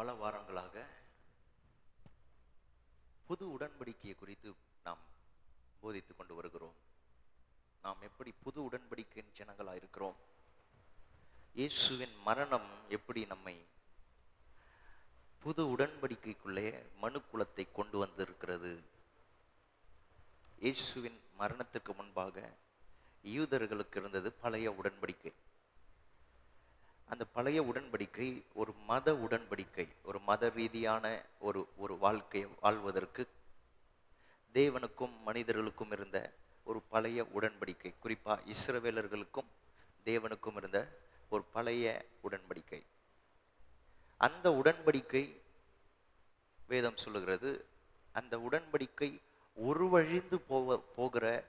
பல வாரங்களாக புது உடன்படிக்கையை குறித்து நாம் போதித்துக் கொண்டு வருகிறோம். நாம் எப்படி புது உடன்படிக்கையின் ஜனங்களா இருக்கிறோம்? இயேசுவின் மரணம் எப்படி நம்மை புது உடன்படிக்கைக்குள்ளே மனுக்குலத்தை கொண்டு வந்திருக்கிறது? இயேசுவின் மரணத்துக்கு முன்பாக யூதர்களுக்கு இருந்தது பழைய உடன்படிக்கை. அந்த பழைய உடன்படிக்கை ஒரு மத உடன்படிக்கை ஒரு மத ரீதியான ஒரு ஒரு வாழ்க்கையை வாழ்வதற்கு தேவனுக்கும் மனிதர்களுக்கும் இருந்த ஒரு பழைய உடன்படிக்கை. குறிப்பாக இஸ்ரவேலர்களுக்கும் தேவனுக்கும் இருந்த ஒரு பழைய உடன்படிக்கை. அந்த உடன்படிக்கை வேதம் சொல்லுகிறது அந்த உடன்படிக்கை உருவழிந்து போக போகிற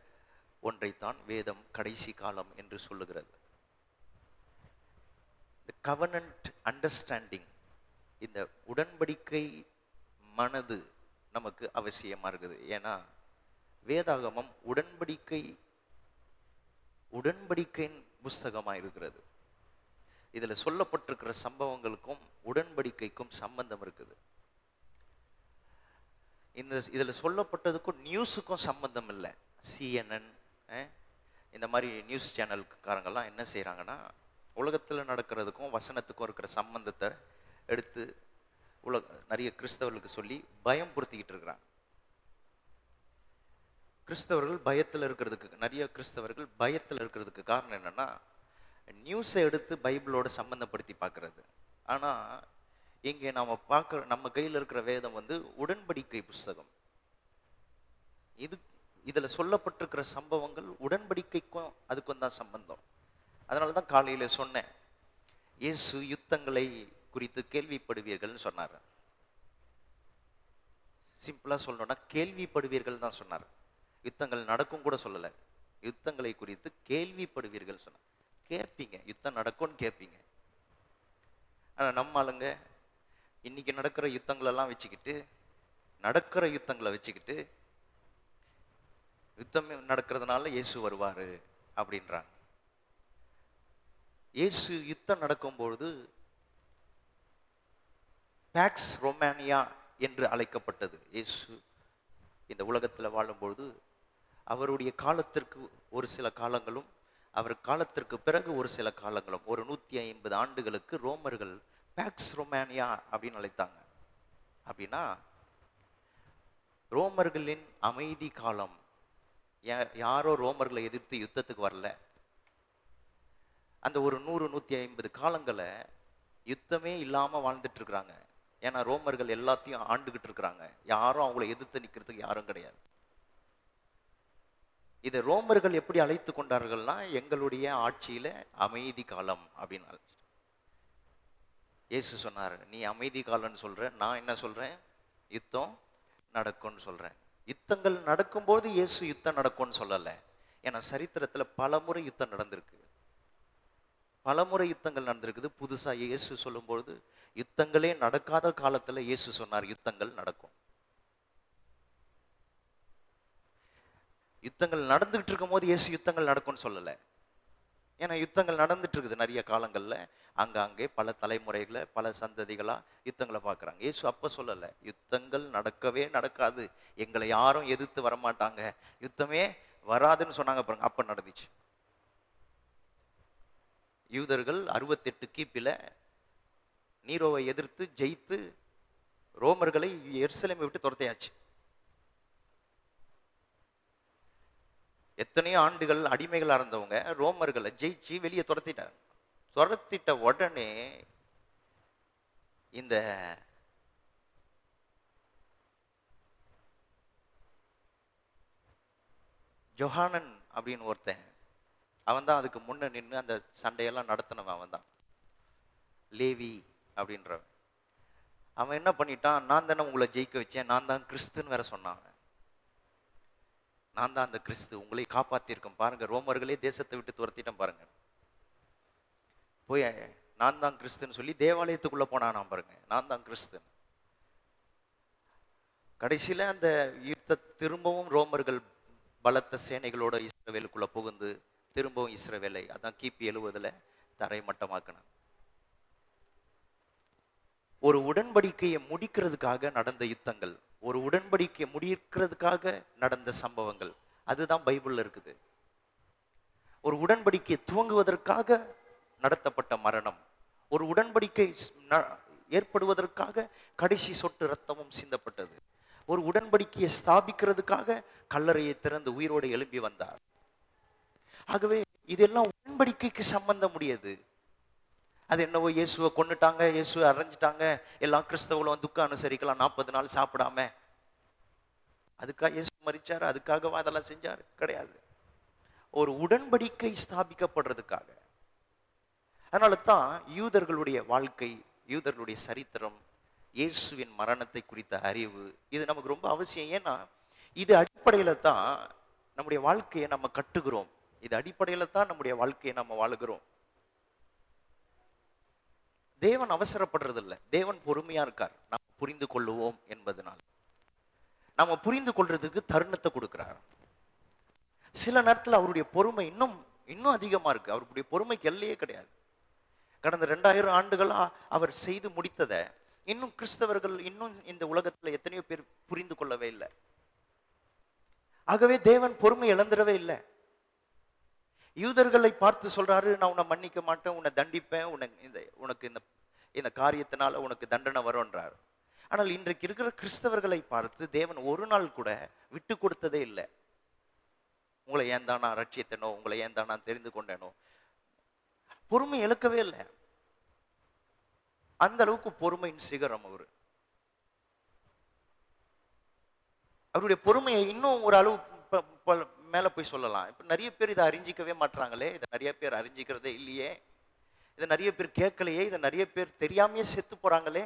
ஒன்றைத்தான் வேதம் கடைசி காலம் என்று சொல்லுகிறது. கவனன்ட் அண்டர்ஸ்டாண்டிங் இந்த உடன்படிக்கை மனது நமக்கு அவசியமாக இருக்குது. ஏன்னா வேதாகமம் உடன்படிக்கை உடன்படிக்கையின் புஸ்தகமாக இருக்கிறது. இதில் சொல்லப்பட்டிருக்கிற சம்பவங்களுக்கும் உடன்படிக்கைக்கும் சம்பந்தம் இருக்குது. இந்த இதில் சொல்லப்பட்டதுக்கும் நியூஸுக்கும் சம்பந்தம் இல்லை. சிஎன்என் இந்த மாதிரி நியூஸ் சேனல்காரங்கெல்லாம் என்ன செய்கிறாங்கன்னா உலகத்துல நடக்கிறதுக்கும் வசனத்துக்கும் இருக்கிற சம்பந்தத்தை எடுத்து உலக நிறைய கிறிஸ்தவர்களுக்கு சொல்லி பயம் பொருத்திக்கிட்டு இருக்கிறாங்க. கிறிஸ்தவர்கள் பயத்துல இருக்கிறதுக்கு நிறைய கிறிஸ்தவர்கள் பயத்துல இருக்கிறதுக்கு காரணம் என்னன்னா நியூஸை எடுத்து பைபிளோட சம்பந்தப்படுத்தி பார்க்கறது. ஆனா இங்கே நாம பார்க்குற நம்ம கையில் இருக்கிற வேதம் வந்து உடன்படிக்கை புஸ்தகம். இது இதுல சொல்லப்பட்டிருக்கிற சம்பவங்கள் உடன்படிக்கைக்கும் அதுக்கும் தான் சம்பந்தம். அதனால தான் காலையில் சொன்னேன் இயேசு யுத்தங்களை குறித்து கேள்விப்படுவீர்கள்னு சொன்னார். சிம்பிளா சொல்லணும்னா கேள்விப்படுவீர்கள் தான் சொன்னார். யுத்தங்கள் நடக்கும் கூட சொல்லலை. யுத்தங்களை குறித்து கேள்விப்படுவீர்கள் சொன்னார். கேட்பீங்க யுத்தம் நடக்கும்னு கேட்பீங்க ஆனால் நம்ம ஆளுங்க இன்னைக்கு நடக்கிற யுத்தங்களெல்லாம் வச்சுக்கிட்டு நடக்கிற யுத்தங்களை வச்சுக்கிட்டு யுத்தம் நடக்கிறதுனால இயேசு வருவார் அப்படின்றாங்க. இயேசு யுத்தம் நடக்கும்பொழுது பேக்ஸ் ரொமானியா என்று அழைக்கப்பட்டது. இயேசு இந்த உலகத்தில் வாழும்பொழுது அவருடைய காலத்திற்கு ஒரு சில காலங்களும் அவர் காலத்திற்கு பிறகு ஒரு சில காலங்களும் ஒரு நூத்தி ஐம்பது ஆண்டுகளுக்கு ரோமர்கள் பேக்ஸ் ரொமானியா அப்படின்னு அழைத்தாங்க. அப்படின்னா ரோமர்களின் அமைதி காலம் யா- யாரோ ரோமர்களை எதிர்த்து யுத்தத்துக்கு வரல. அந்த ஒரு நூறு நூத்தி ஐம்பது காலங்களை யுத்தமே இல்லாம வாழ்ந்துட்டு இருக்கிறாங்க. ஏன்னா ரோமர்கள் எல்லாத்தையும் ஆண்டுகிட்டு இருக்கிறாங்க. யாரும் அவங்கள எதிர்த்து நிக்கிறதுக்கு யாரும் கிடையாது. இதை ரோமர்கள் எப்படி அழைத்து கொண்டார்கள்னா எங்களுடைய ஆட்சியில அமைதி காலம் அப்படின்னு இயேசு சொன்னார் நீ அமைதி காலம்னு சொல்ற நான் என்ன சொல்றேன்? யுத்தம் நடக்கும்னு சொல்றேன். யுத்தங்கள் நடக்கும்போது இயேசு யுத்தம் நடக்கும்னு சொல்லலை. ஏன்னா சரித்திரத்துல பலமுறை யுத்தம் நடந்திருக்கு. பலமுறை யுத்தங்கள் நடந்திருக்குது. புதுசா இயேசு சொல்லும்பொழுது யுத்தங்களே நடக்காத காலத்துல இயேசு சொன்னார் யுத்தங்கள் நடக்கும். யுத்தங்கள் நடந்துகிட்டு இருக்கும்போது இயேசு யுத்தங்கள் நடக்கும்னு சொல்லல. ஏன்னா யுத்தங்கள் நடந்துட்டு இருக்குது நிறைய காலங்கள்ல. அங்கங்கே பல தலைமுறைகளை பல சந்ததிகளா யுத்தங்களை பார்க்குறாங்க. இயேசு அப்ப சொல்லல யுத்தங்கள் நடக்கவே நடக்காது. எங்களை யாரும் எதிர்த்து வரமாட்டாங்க. யுத்தமே வராதுன்னு சொன்னாங்க பாருங்க. அப்ப நடந்துச்சு. யூதர்கள் அறுபத்தெட்டு கீப்பில நீரோவை எதிர்த்து ஜெயித்து ரோமர்களை எருசலேமை விட்டு துரத்தையாச்சு. எத்தனையோ ஆண்டுகள் அடிமைகள் இருந்தவங்க ரோமர்களை ஜெயிச்சு வெளியே துரத்திட்டாங்க. துரத்திட்ட உடனே இந்த ஜொஹானன் அப்படின்னு ஒருத்தன் அவன் தான் அதுக்கு முன்ன நின்று அந்த சண்டையெல்லாம் நடத்தினவன் அவன் தான் லேவி அப்படின்றவன். அவன் என்ன பண்ணிட்டான்? நான் தானே உங்களை ஜெயிக்க வச்சேன். நான் தான் கிறிஸ்துன்னு வேற சொன்னான் நான் தான் அந்த கிறிஸ்து. உங்களை காப்பாத்திருக்கேன் பாருங்க. ரோமர்களே தேசத்தை விட்டு துரத்திட்டேன் பாருங்க. போய் நான் தான் கிறிஸ்துன்னு சொல்லி தேவாலயத்துக்குள்ள போனான் பாருங்க. நான் தான் கிறிஸ்து கடைசியில அந்த யுத்த திரும்பவும் ரோமர்கள் பலத்த சேனைகளோட இஸ்ரவேலுக்குள்ள புகுந்து திரும்பவும் இஸ்ரவேலை அதான் கிபி எழுவதில் தரை ஒரு உடன்படிக்கையை முடிக்கிறதுக்காக நடந்த யுத்தங்கள் ஒரு உடன்படிக்கையை முடிக்கிறதுக்காக நடந்த சம்பவங்கள் அதுதான் பைபிள்ல இருக்குது. ஒரு உடன்படிக்கையை துவங்குவதற்காக நடத்தப்பட்ட மரணம் ஒரு உடன்படிக்கை ந- ஏற்படுவதற்காக கடைசி சொட்டு ரத்தமும் சிந்தப்பட்டது. ஒரு உடன்படிக்கையை ஸ்தாபிக்கிறதுக்காக கல்லறையை திறந்து உயிரோடு எழும்பி வந்தார். ஆகவே இதெல்லாம் உடன்படிக்கைக்கு சம்பந்தம் முடியாது அது என்னவோ இயேசுவை கொன்னுட்டாங்க இயேசுவை அரைஞ்சிட்டாங்க. எல்லா கிறிஸ்தவங்களும் துக்கம் அனுசரிக்கலாம் நாற்பது நாள் சாப்பிடாம. அதுக்காக இயேசு மறிச்சார் அதுக்காகவா அதெல்லாம் செஞ்சாரு? கிடையாது. ஒரு உடன்படிக்கை ஸ்தாபிக்கப்படுறதுக்காக. அதனால தான் யூதர்களுடைய வாழ்க்கை யூதர்களுடைய சரித்திரம் இயேசுவின் மரணத்தை குறித்த அறிவு இது நமக்கு ரொம்ப அவசியம். ஏன்னா இது அடிப்படையில தான் நம்முடைய வாழ்க்கையை நம்ம கட்டுகிறோம். இது அடிப்படையில தான் நம்முடைய வாழ்க்கையை நம்ம வாழ்கிறோம். தேவன் அவசரப்படுறதில்ல. தேவன் பொறுமையா இருக்கார். நாம் புரிந்து கொள்ளுவோம் என்பதனால். நம்ம புரிந்து கொள்றதுக்கு தருணத்தை கொடுக்கிறார். சில நேரத்துல அவருடைய பொறுமை இன்னும் இன்னும் அதிகமா இருக்கு. அவருடைய பொறுமைக்கு எல்லையே கிடையாது. கடந்த ரெண்டாயிரம் ஆண்டுகளா அவர் செய்து முடித்ததை இன்னும் கிறிஸ்தவர்கள் இன்னும் இந்த உலகத்துல எத்தனையோ பேர் புரிந்து கொள்ளவே இல்லை. ஆகவே தேவன் பொறுமை இழந்துடவே இல்லை. யூதர்களை பார்த்து சொல்றாரு நான் உன்னை மன்னிக்க மாட்டேன் உன்னை தண்டிப்பேன் உனக்கு இந்த உனக்கு இந்த இந்த காரியத்தினால உனக்கு தண்டனை வரும்ன்றார். ஆனால் இன்றைக்கு இருக்கிற கிறிஸ்தவர்களை பார்த்து தேவன் ஒரு நாள் கூட விட்டு கொடுத்ததே இல்லை. உங்களை ஏன் தான் நான் ரட்சித்தனோ உங்களை ஏன் தான் நான் தெரிந்து கொண்டேனோ? பொறுமை இழக்கவே இல்லை. அந்த அளவுக்கு பொறுமையின் சிகரம் அவரு. அவருடைய பொறுமையை இன்னும் ஒரு அளவு மேல போய் சொல்லலாம். இப்ப நிறைய பேர் இதை அறிஞ்சிக்கவே மாட்றாங்களே. இதை நிறைய பேர் அறிஞ்சிக்கிறதே இல்லையே. இதை நிறைய பேர் கேட்கலையே. இதை நிறைய பேர் தெரியாமையே செத்து போறாங்களே.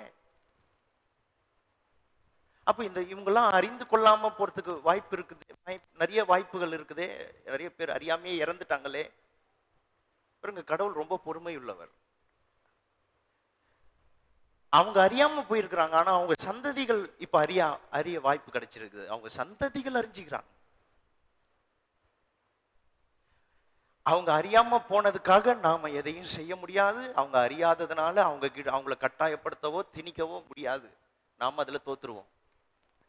அப்போ இந்த இவங்கெல்லாம் அறிந்து கொள்ளாம போறதுக்கு வாய்ப்பு இருக்குது. நிறைய வாய்ப்புகள் இருக்குதே. நிறைய பேர் அறியாமையே இறந்துட்டாங்களே. பாருங்க கடவுள் ரொம்ப பொறுமை உள்ளவர் அவங்க அறியாம போயிருக்கிறாங்க. ஆனா அவங்க சந்ததிகள் இப்ப அறியா அறிய வாய்ப்பு கிடைச்சிருக்குது. அவங்க சந்ததிகள் அறிஞ்சுக்கிறாங்க. அவங்க அறியாம போனதுக்காக நாம எதையும் செய்ய முடியாது. அவங்க அறியாததுனால அவங்க கிட்ட அவங்கள கட்டாயப்படுத்தவோ திணிக்கவோ முடியாது. நாம அதுல தோத்துருவோம்.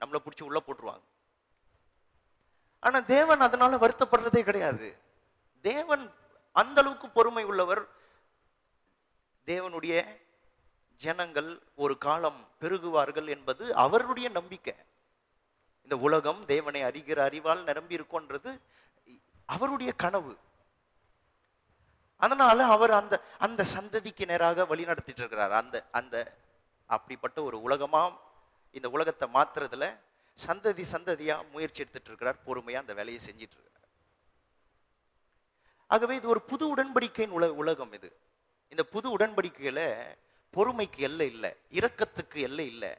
நம்மளை பிடிச்சி உள்ள போட்டுருவாங்க. ஆனா தேவன் அதனால வருத்தப்படுறதே கிடையாது. தேவன் அந்த அளவுக்கு பொறுமை உள்ளவர். தேவனுடைய ஜனங்கள் ஒரு காலம் பெருகுவார்கள் என்பது அவருடைய நம்பிக்கை. இந்த உலகம் தேவனை அறிகிற அறிவால் நிரம்பி இருக்கும்ன்றது அவருடைய கனவு. அதனால அவர் அந்த அந்த சந்ததிக்கு நேராக வழி நடத்திட்டு இருக்கிறார். அந்த அந்த அப்படிப்பட்ட ஒரு உலகமா இந்த உலகத்தை மாத்துறதுல சந்ததி சந்ததியா முயற்சி எடுத்துட்டு இருக்கிறார். பொறுமையா அந்த வேலையை செஞ்சிட்டு இருக்கிறார். ஆகவே இது ஒரு புது உடன்படிக்கையின் உல உலகம் இது. இந்த புது உடன்படிக்கையில பொறுமைக்கு எல்லை இல்லை. இரக்கத்துக்கு எல்லை இல்லை.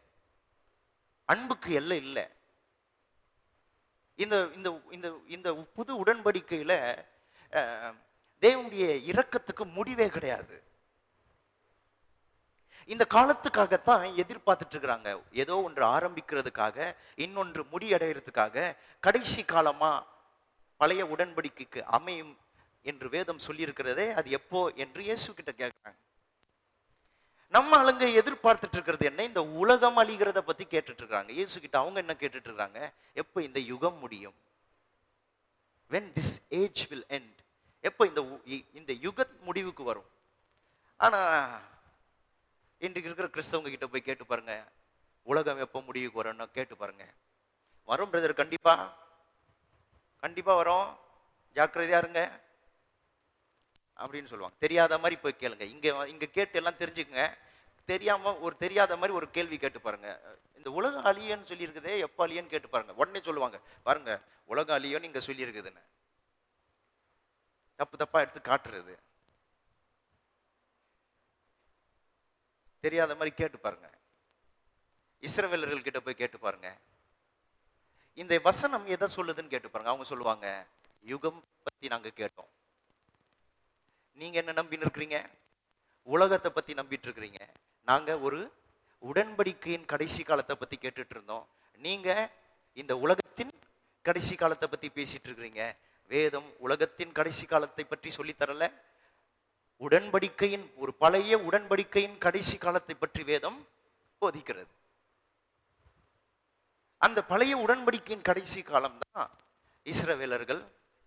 அன்புக்கு எல்லை இல்லை. இந்த இந்த இந்த இந்த புது உடன்படிக்கையில அஹ், தேவனுடைய இரக்கத்துக்கு முடிவே கிடையாது. இந்த காலத்துக்காகத்தான் எதிர்பார்த்துட்டு இருக்கிறாங்க. ஏதோ ஒன்று ஆரம்பிக்கிறதுக்காக இன்னொன்று முடியடைகிறதுக்காக கடைசி காலமா பழைய உடன்படிக்கைக்கு அமையும் என்று வேதம் சொல்லியிருக்கிறதே அது எப்போ என்று இயேசு கிட்ட கேட்கிறாங்க. நம்ம ஆளுங்க எதிர்பார்த்துட்டு இருக்கிறது என்ன? இந்த உலகம் அழிகிறத பத்தி கேட்டுட்டு இருக்காங்க இயேசு கிட்ட அவங்க என்ன கேட்டுட்டு இருக்காங்க எப்போ இந்த யுகம் முடியும்? When this age will end எப்போ இந்த உ- இ- இந்த யுக முடிவுக்கு வரும்? ஆனால் இன்றைக்கு இருக்கிற கிறிஸ்தவங்க கிட்ட போய் கேட்டு பாருங்க. உலகம் எப்போ முடிவுக்கு வரும்னு கேட்டு பாருங்க. வரும் பிரதர் கண்டிப்பா. கண்டிப்பா வரும். ஜாக்கிரதையா இருங்க. அப்படின்னு சொல்லுவாங்க. தெரியாத மாதிரி போய் கேளுங்க. இங்க இங்கே இங்க கேட்டு எல்லாம் தெரிஞ்சுக்கங்க. தெரியாம ஒரு தெரியாத மாதிரி ஒரு கேள்வி கேட்டு பாருங்க. இந்த உலகம் அழியன்னு சொல்லியிருக்குதே எப்போ அழியன்னு கேட்டு பாருங்க. உடனே சொல்லுவாங்க. பாருங்க உலகம் அழியன்னு இங்க சொல்லியிருக்குதுன்னு. தப்பு தப்பா எடுத்து காட்டுறது. தெரியாத மாதிரி கேட்டு பாருங்க. இஸ்ரவேலர்கள் கிட்ட போய் கேட்டு பாருங்க. இந்த வசனம் எதை சொல்லுதுன்னு கேட்டு பாருங்க. அவங்க சொல்லுவாங்க யுகம் பத்தி நாங்க கேட்டோம். நீங்க என்ன நம்பின்னு இருக்கிறீங்க? உலகத்தை பத்தி நம்பிட்டு இருக்கிறீங்க. நாங்க ஒரு உடன்படிக்கையின் கடைசி காலத்தை பத்தி கேட்டுட்டு இருந்தோம். நீங்க இந்த உலகத்தின் கடைசி காலத்தை பத்தி பேசிட்டு இருக்கிறீங்க. வேதம் உலகத்தின் கடைசி காலத்தை பற்றி சொல்லித்தரல உடன்படிக்கையின் ஒரு பழைய உடன்படிக்கையின் கடைசி காலத்தை பற்றி வேதம் போதிக்கிறது. அந்த பழைய உடன்படிக்கையின் கடைசி காலம்தான் இஸ்ரவேலர்கள்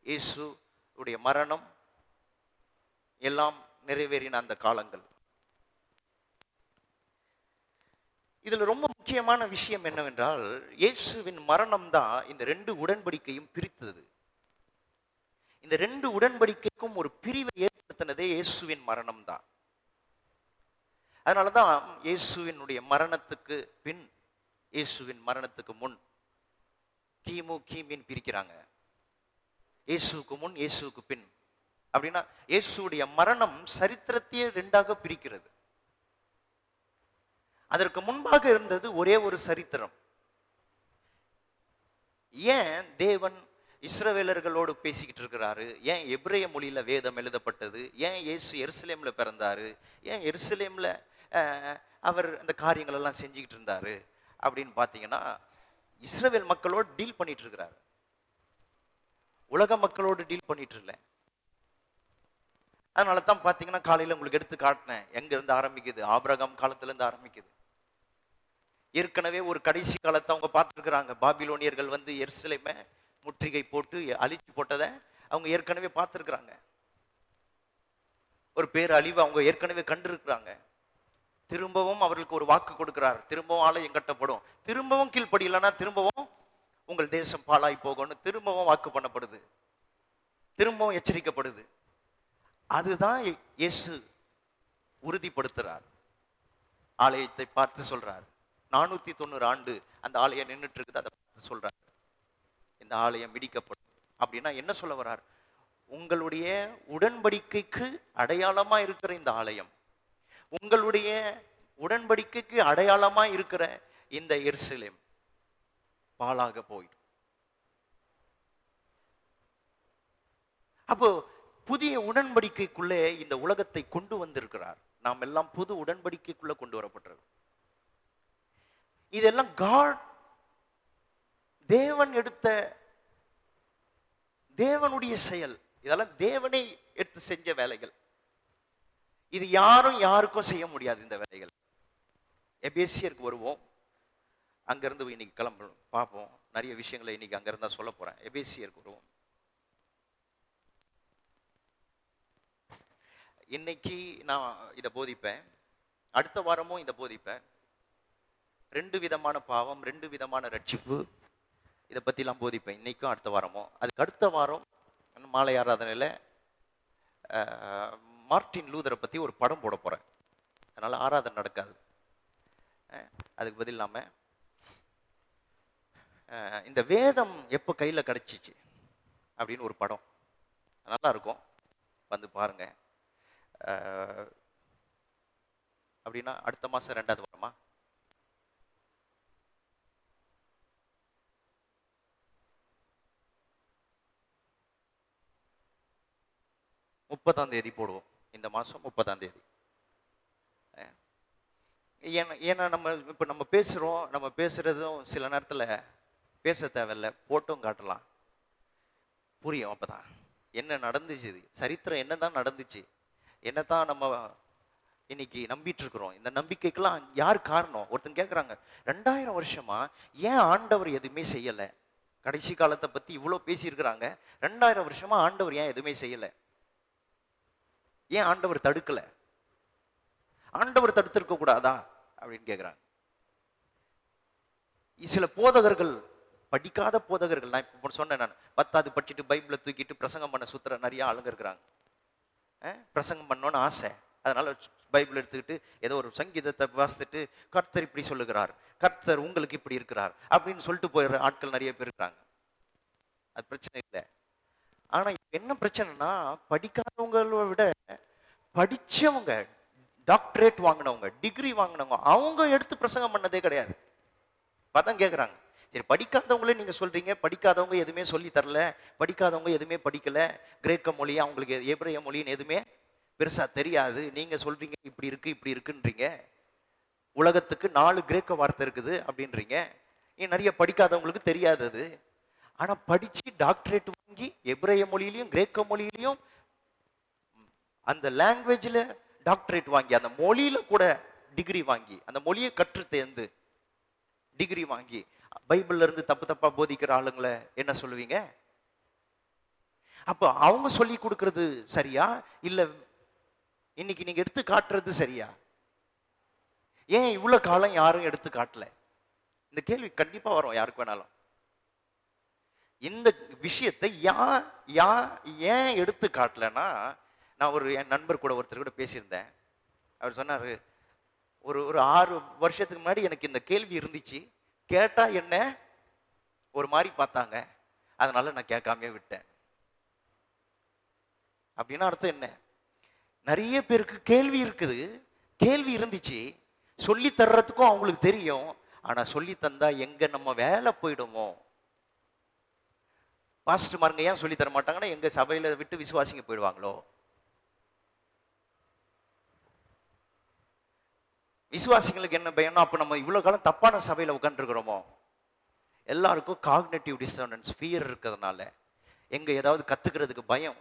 இயேசு உடைய மரணம் எல்லாம் நிறைவேறின அந்த காலங்கள். இதுல ரொம்ப முக்கியமான விஷயம் என்னவென்றால் இயேசுவின் மரணம் தான் இந்த ரெண்டு உடன்படிக்கையும் பிரித்தது. இந்த ரெண்டு உடன்படிக்கைக்கும் ஒரு பிரிவை ஏற்படுத்தினதே இயேசுவின் மரணம் தான் அதனாலதான் இயேசுவினுடைய மரணத்துக்கு பின் இயேசுவின் மரணத்துக்கு முன் கிமு கிமின் பிரிக்கிறாங்க. இயேசுவுக்கு முன் இயேசுவுக்கு பின். அப்படின்னா இயேசுடைய மரணம் சரித்திரத்தையே ரெண்டாக பிரிக்கிறது. அதற்கு முன்பாக இருந்தது ஒரே ஒரு சரித்திரம். ஏன் தேவன் இஸ்ரவேலர்களோடு பேசிக்கிட்டு இருக்கிறாரு. ஏன் எப்ரேய மொழியில வேதம் எழுதப்பட்டது? ஏன் இயேசு எருசலேம்ல பிறந்தாரு? ஏன் எருசலேம்ல அஹ், அவர் அந்த காரியங்களெல்லாம் செஞ்சுக்கிட்டு இருந்தாரு? அப்படின்னு பார்த்தீங்கன்னா இஸ்ரவேல் மக்களோடு டீல் பண்ணிட்டு இருக்கிறாரு. உலக மக்களோடு டீல் பண்ணிட்டு இல்லை. அதனால தான் பார்த்தீங்கன்னா காலையில் உங்களுக்கு எடுத்து காட்டினேன். எங்க இருந்து ஆரம்பிக்குது? ஆபிரகாம் காலத்துல இருந்து ஆரம்பிக்குது. ஏற்கனவே ஒரு கடைசி காலத்தை அவங்க பார்த்துருக்குறாங்க. பாபிலோனியர்கள் வந்து எருசலேமை முற்றுகை போட்டு அழிச்சு போட்டதை அவங்க ஏற்கனவே பார்த்துருக்குறாங்க. ஒரு பேர் அழிவு அவங்க ஏற்கனவே கண்டிருக்கிறாங்க. திரும்பவும் அவர்களுக்கு ஒரு வாக்கு கொடுக்கிறார். திரும்பவும் ஆலயம் கட்டப்படும். திரும்பவும் கீழ்ப்படியலைன்னா திரும்பவும் உங்கள் தேசம் பாழாய் போகும்னு திரும்பவும் வாக்கு பண்ணப்படுது. திரும்பவும் எச்சரிக்கப்படுது. அதுதான் இயேசு உறுதிப்படுத்துறார். ஆலயத்தை பார்த்து சொல்றார். நானூத்தி தொண்ணூறு ஆண்டு அந்த ஆலயம் நின்றுட்டு இருக்குது அதை பார்த்து சொல்றாரு. இந்த ஆலயம் இடிக்கப்படும். அப்படின்னா என்ன சொல்ல வர்றார்? உங்களுடைய உடன்படிக்கைக்கு அடையாளமா இருக்கிற இந்த ஆலயம் உங்களுடைய உடன்படிக்கைக்கு அடையாளமா இருக்கிற இந்த எர்சிலேம் பாலாக போயிடும். அப்போ புதிய உடன்படிக்கைக்குள்ளே இந்த உலகத்தை கொண்டு வந்திருக்கிறார். நாம் எல்லாம் புது உடன்படிக்கைக்குள்ள கொண்டு வரப்பட்டிருக்கோம். இதெல்லாம் காட் தேவன் எடுத்த தேவனுடைய செயல். இதெல்லாம் தேவனை எடுத்து செஞ்ச வேலைகள். இது யாரும் யாருக்கும் செய்ய முடியாது இந்த வேலைகள். எபேசியருக்கு வருவோம். அங்கிருந்து இன்னைக்கு கிளம்பணும். பார்ப்போம். நிறைய விஷயங்களை இன்னைக்கு அங்கேருந்தா சொல்ல போறேன். எபேசியருக்கு வருவோம். இன்னைக்கு நான் இதை போதிப்பேன். அடுத்த வாரமும் இதை போதிப்பேன். ரெண்டு விதமான பாவம் ரெண்டு விதமான ரட்சிப்பு. இதை பற்றிலாம் போதிப்பேன். இன்னைக்கும் அடுத்த வாரமும் அதுக்கு அடுத்த வாரம் மாலை ஆராதனையில் மார்டின் மார்ட்டின் லூதரை பற்றி ஒரு படம் போட போகிறேன் அதனால் ஆராதனை நடக்காது. அதுக்கு பதில் இல்லாமல் இந்த வேதம் எப்போ கையில் கிடச்சிச்சு அப்படின்னு ஒரு படம். நல்லா இருக்கும் வந்து பாருங்க. அப்படின்னா அடுத்த மாதம் ரெண்டாவது வாரமா? முப்பதாம் தேதி போடுவோம். இந்த மாதம் முப்பதாம் தேதி. ஏன்னா ஏன்னா நம்ம இப்போ நம்ம பேசுகிறோம் நம்ம பேசுகிறதும் சில நேரத்தில் பேச தேவையில்ல போட்டும் காட்டலாம். புரியும் அப்பதான். என்ன நடந்துச்சு இது? சரித்திரம் என்னதான் நடந்துச்சு? என்னதான் நம்ம இன்னைக்கு நம்பிட்டு இருக்கிறோம் இந்த நம்பிக்கைக்கெல்லாம் யார் காரணம்? ஒருத்தன் கேட்குறாங்க ரெண்டாயிரம் வருஷமா ஏன் ஆண்டவர் எதுவுமே செய்யலை? கடைசி காலத்தை பற்றி இவ்வளோ பேசியிருக்கிறாங்க. ரெண்டாயிரம் வருஷமா ஆண்டவர் ஏன் எதுவுமே செய்யலை? ஏன் ஆண்டவர் தடுக்கல? ஆண்டவர் தடுத்திருக்க கூடாதா? அப்படின்னு கேட்கிறாங்க சில போதகர்கள் படிக்காத போதகர்கள் நான் இப்போ சொன்னேன் நான் பத்தாவது படிச்சுட்டு பைபிளை தூக்கிட்டு பிரசங்கம் பண்ண சுத்துற நிறைய ஆளுங்க இருக்கிறாங்க. அஹ், பிரசங்கம் பண்ணணும்னு ஆசை. அதனால பைபிள் எடுத்துக்கிட்டு ஏதோ ஒரு சங்கீதத்தை வாசித்துட்டு கர்த்தர் இப்படி சொல்லுகிறார் கர்த்தர் உங்களுக்கு இப்படி இருக்கிறார் அப்படின்னு சொல்லிட்டு போயிடுற ஆட்கள் நிறைய பேர் இருக்கிறாங்க. அது பிரச்சனை இல்லை. ஆனா என்ன பிரச்சனைனா படிக்காதவங்கள விட படிச்சவங்க டாக்டரேட் வாங்கினவங்க டிகிரி வாங்கினவங்க அவங்க எடுத்து பிரசங்கம் பண்ணதே கிடையாது. அதான் கேட்கறாங்க சரி படிக்காதவங்களே நீங்க சொல்றீங்க படிக்காதவங்க எதுவுமே சொல்லி தரல படிக்காதவங்க எதுவுமே படிக்கல கிரேக்க மொழி அவங்களுக்கு எபிரேய மொழின்னு எதுவுமே பெருசா தெரியாது நீங்க சொல்றீங்க இப்படி இருக்கு இப்படி இருக்குன்றீங்க. உலகத்துக்கு நாலு கிரேக்க வார்த்தை இருக்குது அப்படின்றீங்க. ஏன் நிறைய படிக்காதவங்களுக்கு தெரியாது அது. ஆனா படிச்சு டாக்டரேட் வாங்கி எபிரேய மொழியிலையும் கிரேக்க மொழியிலையும் அந்த லாங்குவேஜ்ல டாக்டரேட் வாங்கி அந்த மொழியில கூட டிகிரி வாங்கி அந்த மொழியை கற்று தேர்ந்து டிகிரி வாங்கி பைபிள்ல இருந்து தப்பு தப்பா போதிக்கிற ஆளுங்களை என்ன சொல்லுவீங்க? அப்போ அவங்க சொல்லி கொடுக்கறது சரியா? இல்ல இன்னைக்கு நீங்க எடுத்து காட்டுறது சரியா? ஏன் இவ்வளவு காலம் யாரும் எடுத்து காட்டல? இந்த கேள்வி கண்டிப்பா வரும் யாருக்கு வேணாலும். இந்த விஷயத்தை யா யா ஏன் எடுத்து காட்டலன்னா நான் ஒரு என் நண்பர் கூட ஒருத்தர் கூட பேசியிருந்தேன். அவர் சொன்னார் ஒரு ஒரு ஆறு வருஷத்துக்கு முன்னாடி எனக்கு இந்த கேள்வி இருந்துச்சு. கேட்டால் என்ன? ஒரு மாதிரி பார்த்தாங்க. அதனால நான் கேட்காமையே விட்டேன். அப்படின்னா அர்த்தம் என்ன? நிறைய பேருக்கு கேள்வி இருக்குது. கேள்வி இருந்துச்சு. சொல்லி தர்றதுக்கும் அவங்களுக்கு தெரியும். ஆனால் சொல்லி தந்தா எங்க நம்ம வேலை போயிடுமோ? பாஸ்ட் மாருங்க ஏன் சொல்லி தர மாட்டாங்கன்னா எங்க சபையில விட்டு விசுவாசிங்க போயிடுவாங்களோ? விசுவாசிங்களுக்கு என்ன பயம்னா அப்ப நம்ம இவ்வளவு காலம் தப்பான சபையில உட்காந்துருக்கிறோமோ எல்லாருக்கும் காக்னேட்டிவ் டிஸ்டர்பன்ஸ் ஃபியர் இருக்கிறதுனால. எங்க ஏதாவது கத்துக்கிறதுக்கு பயம்?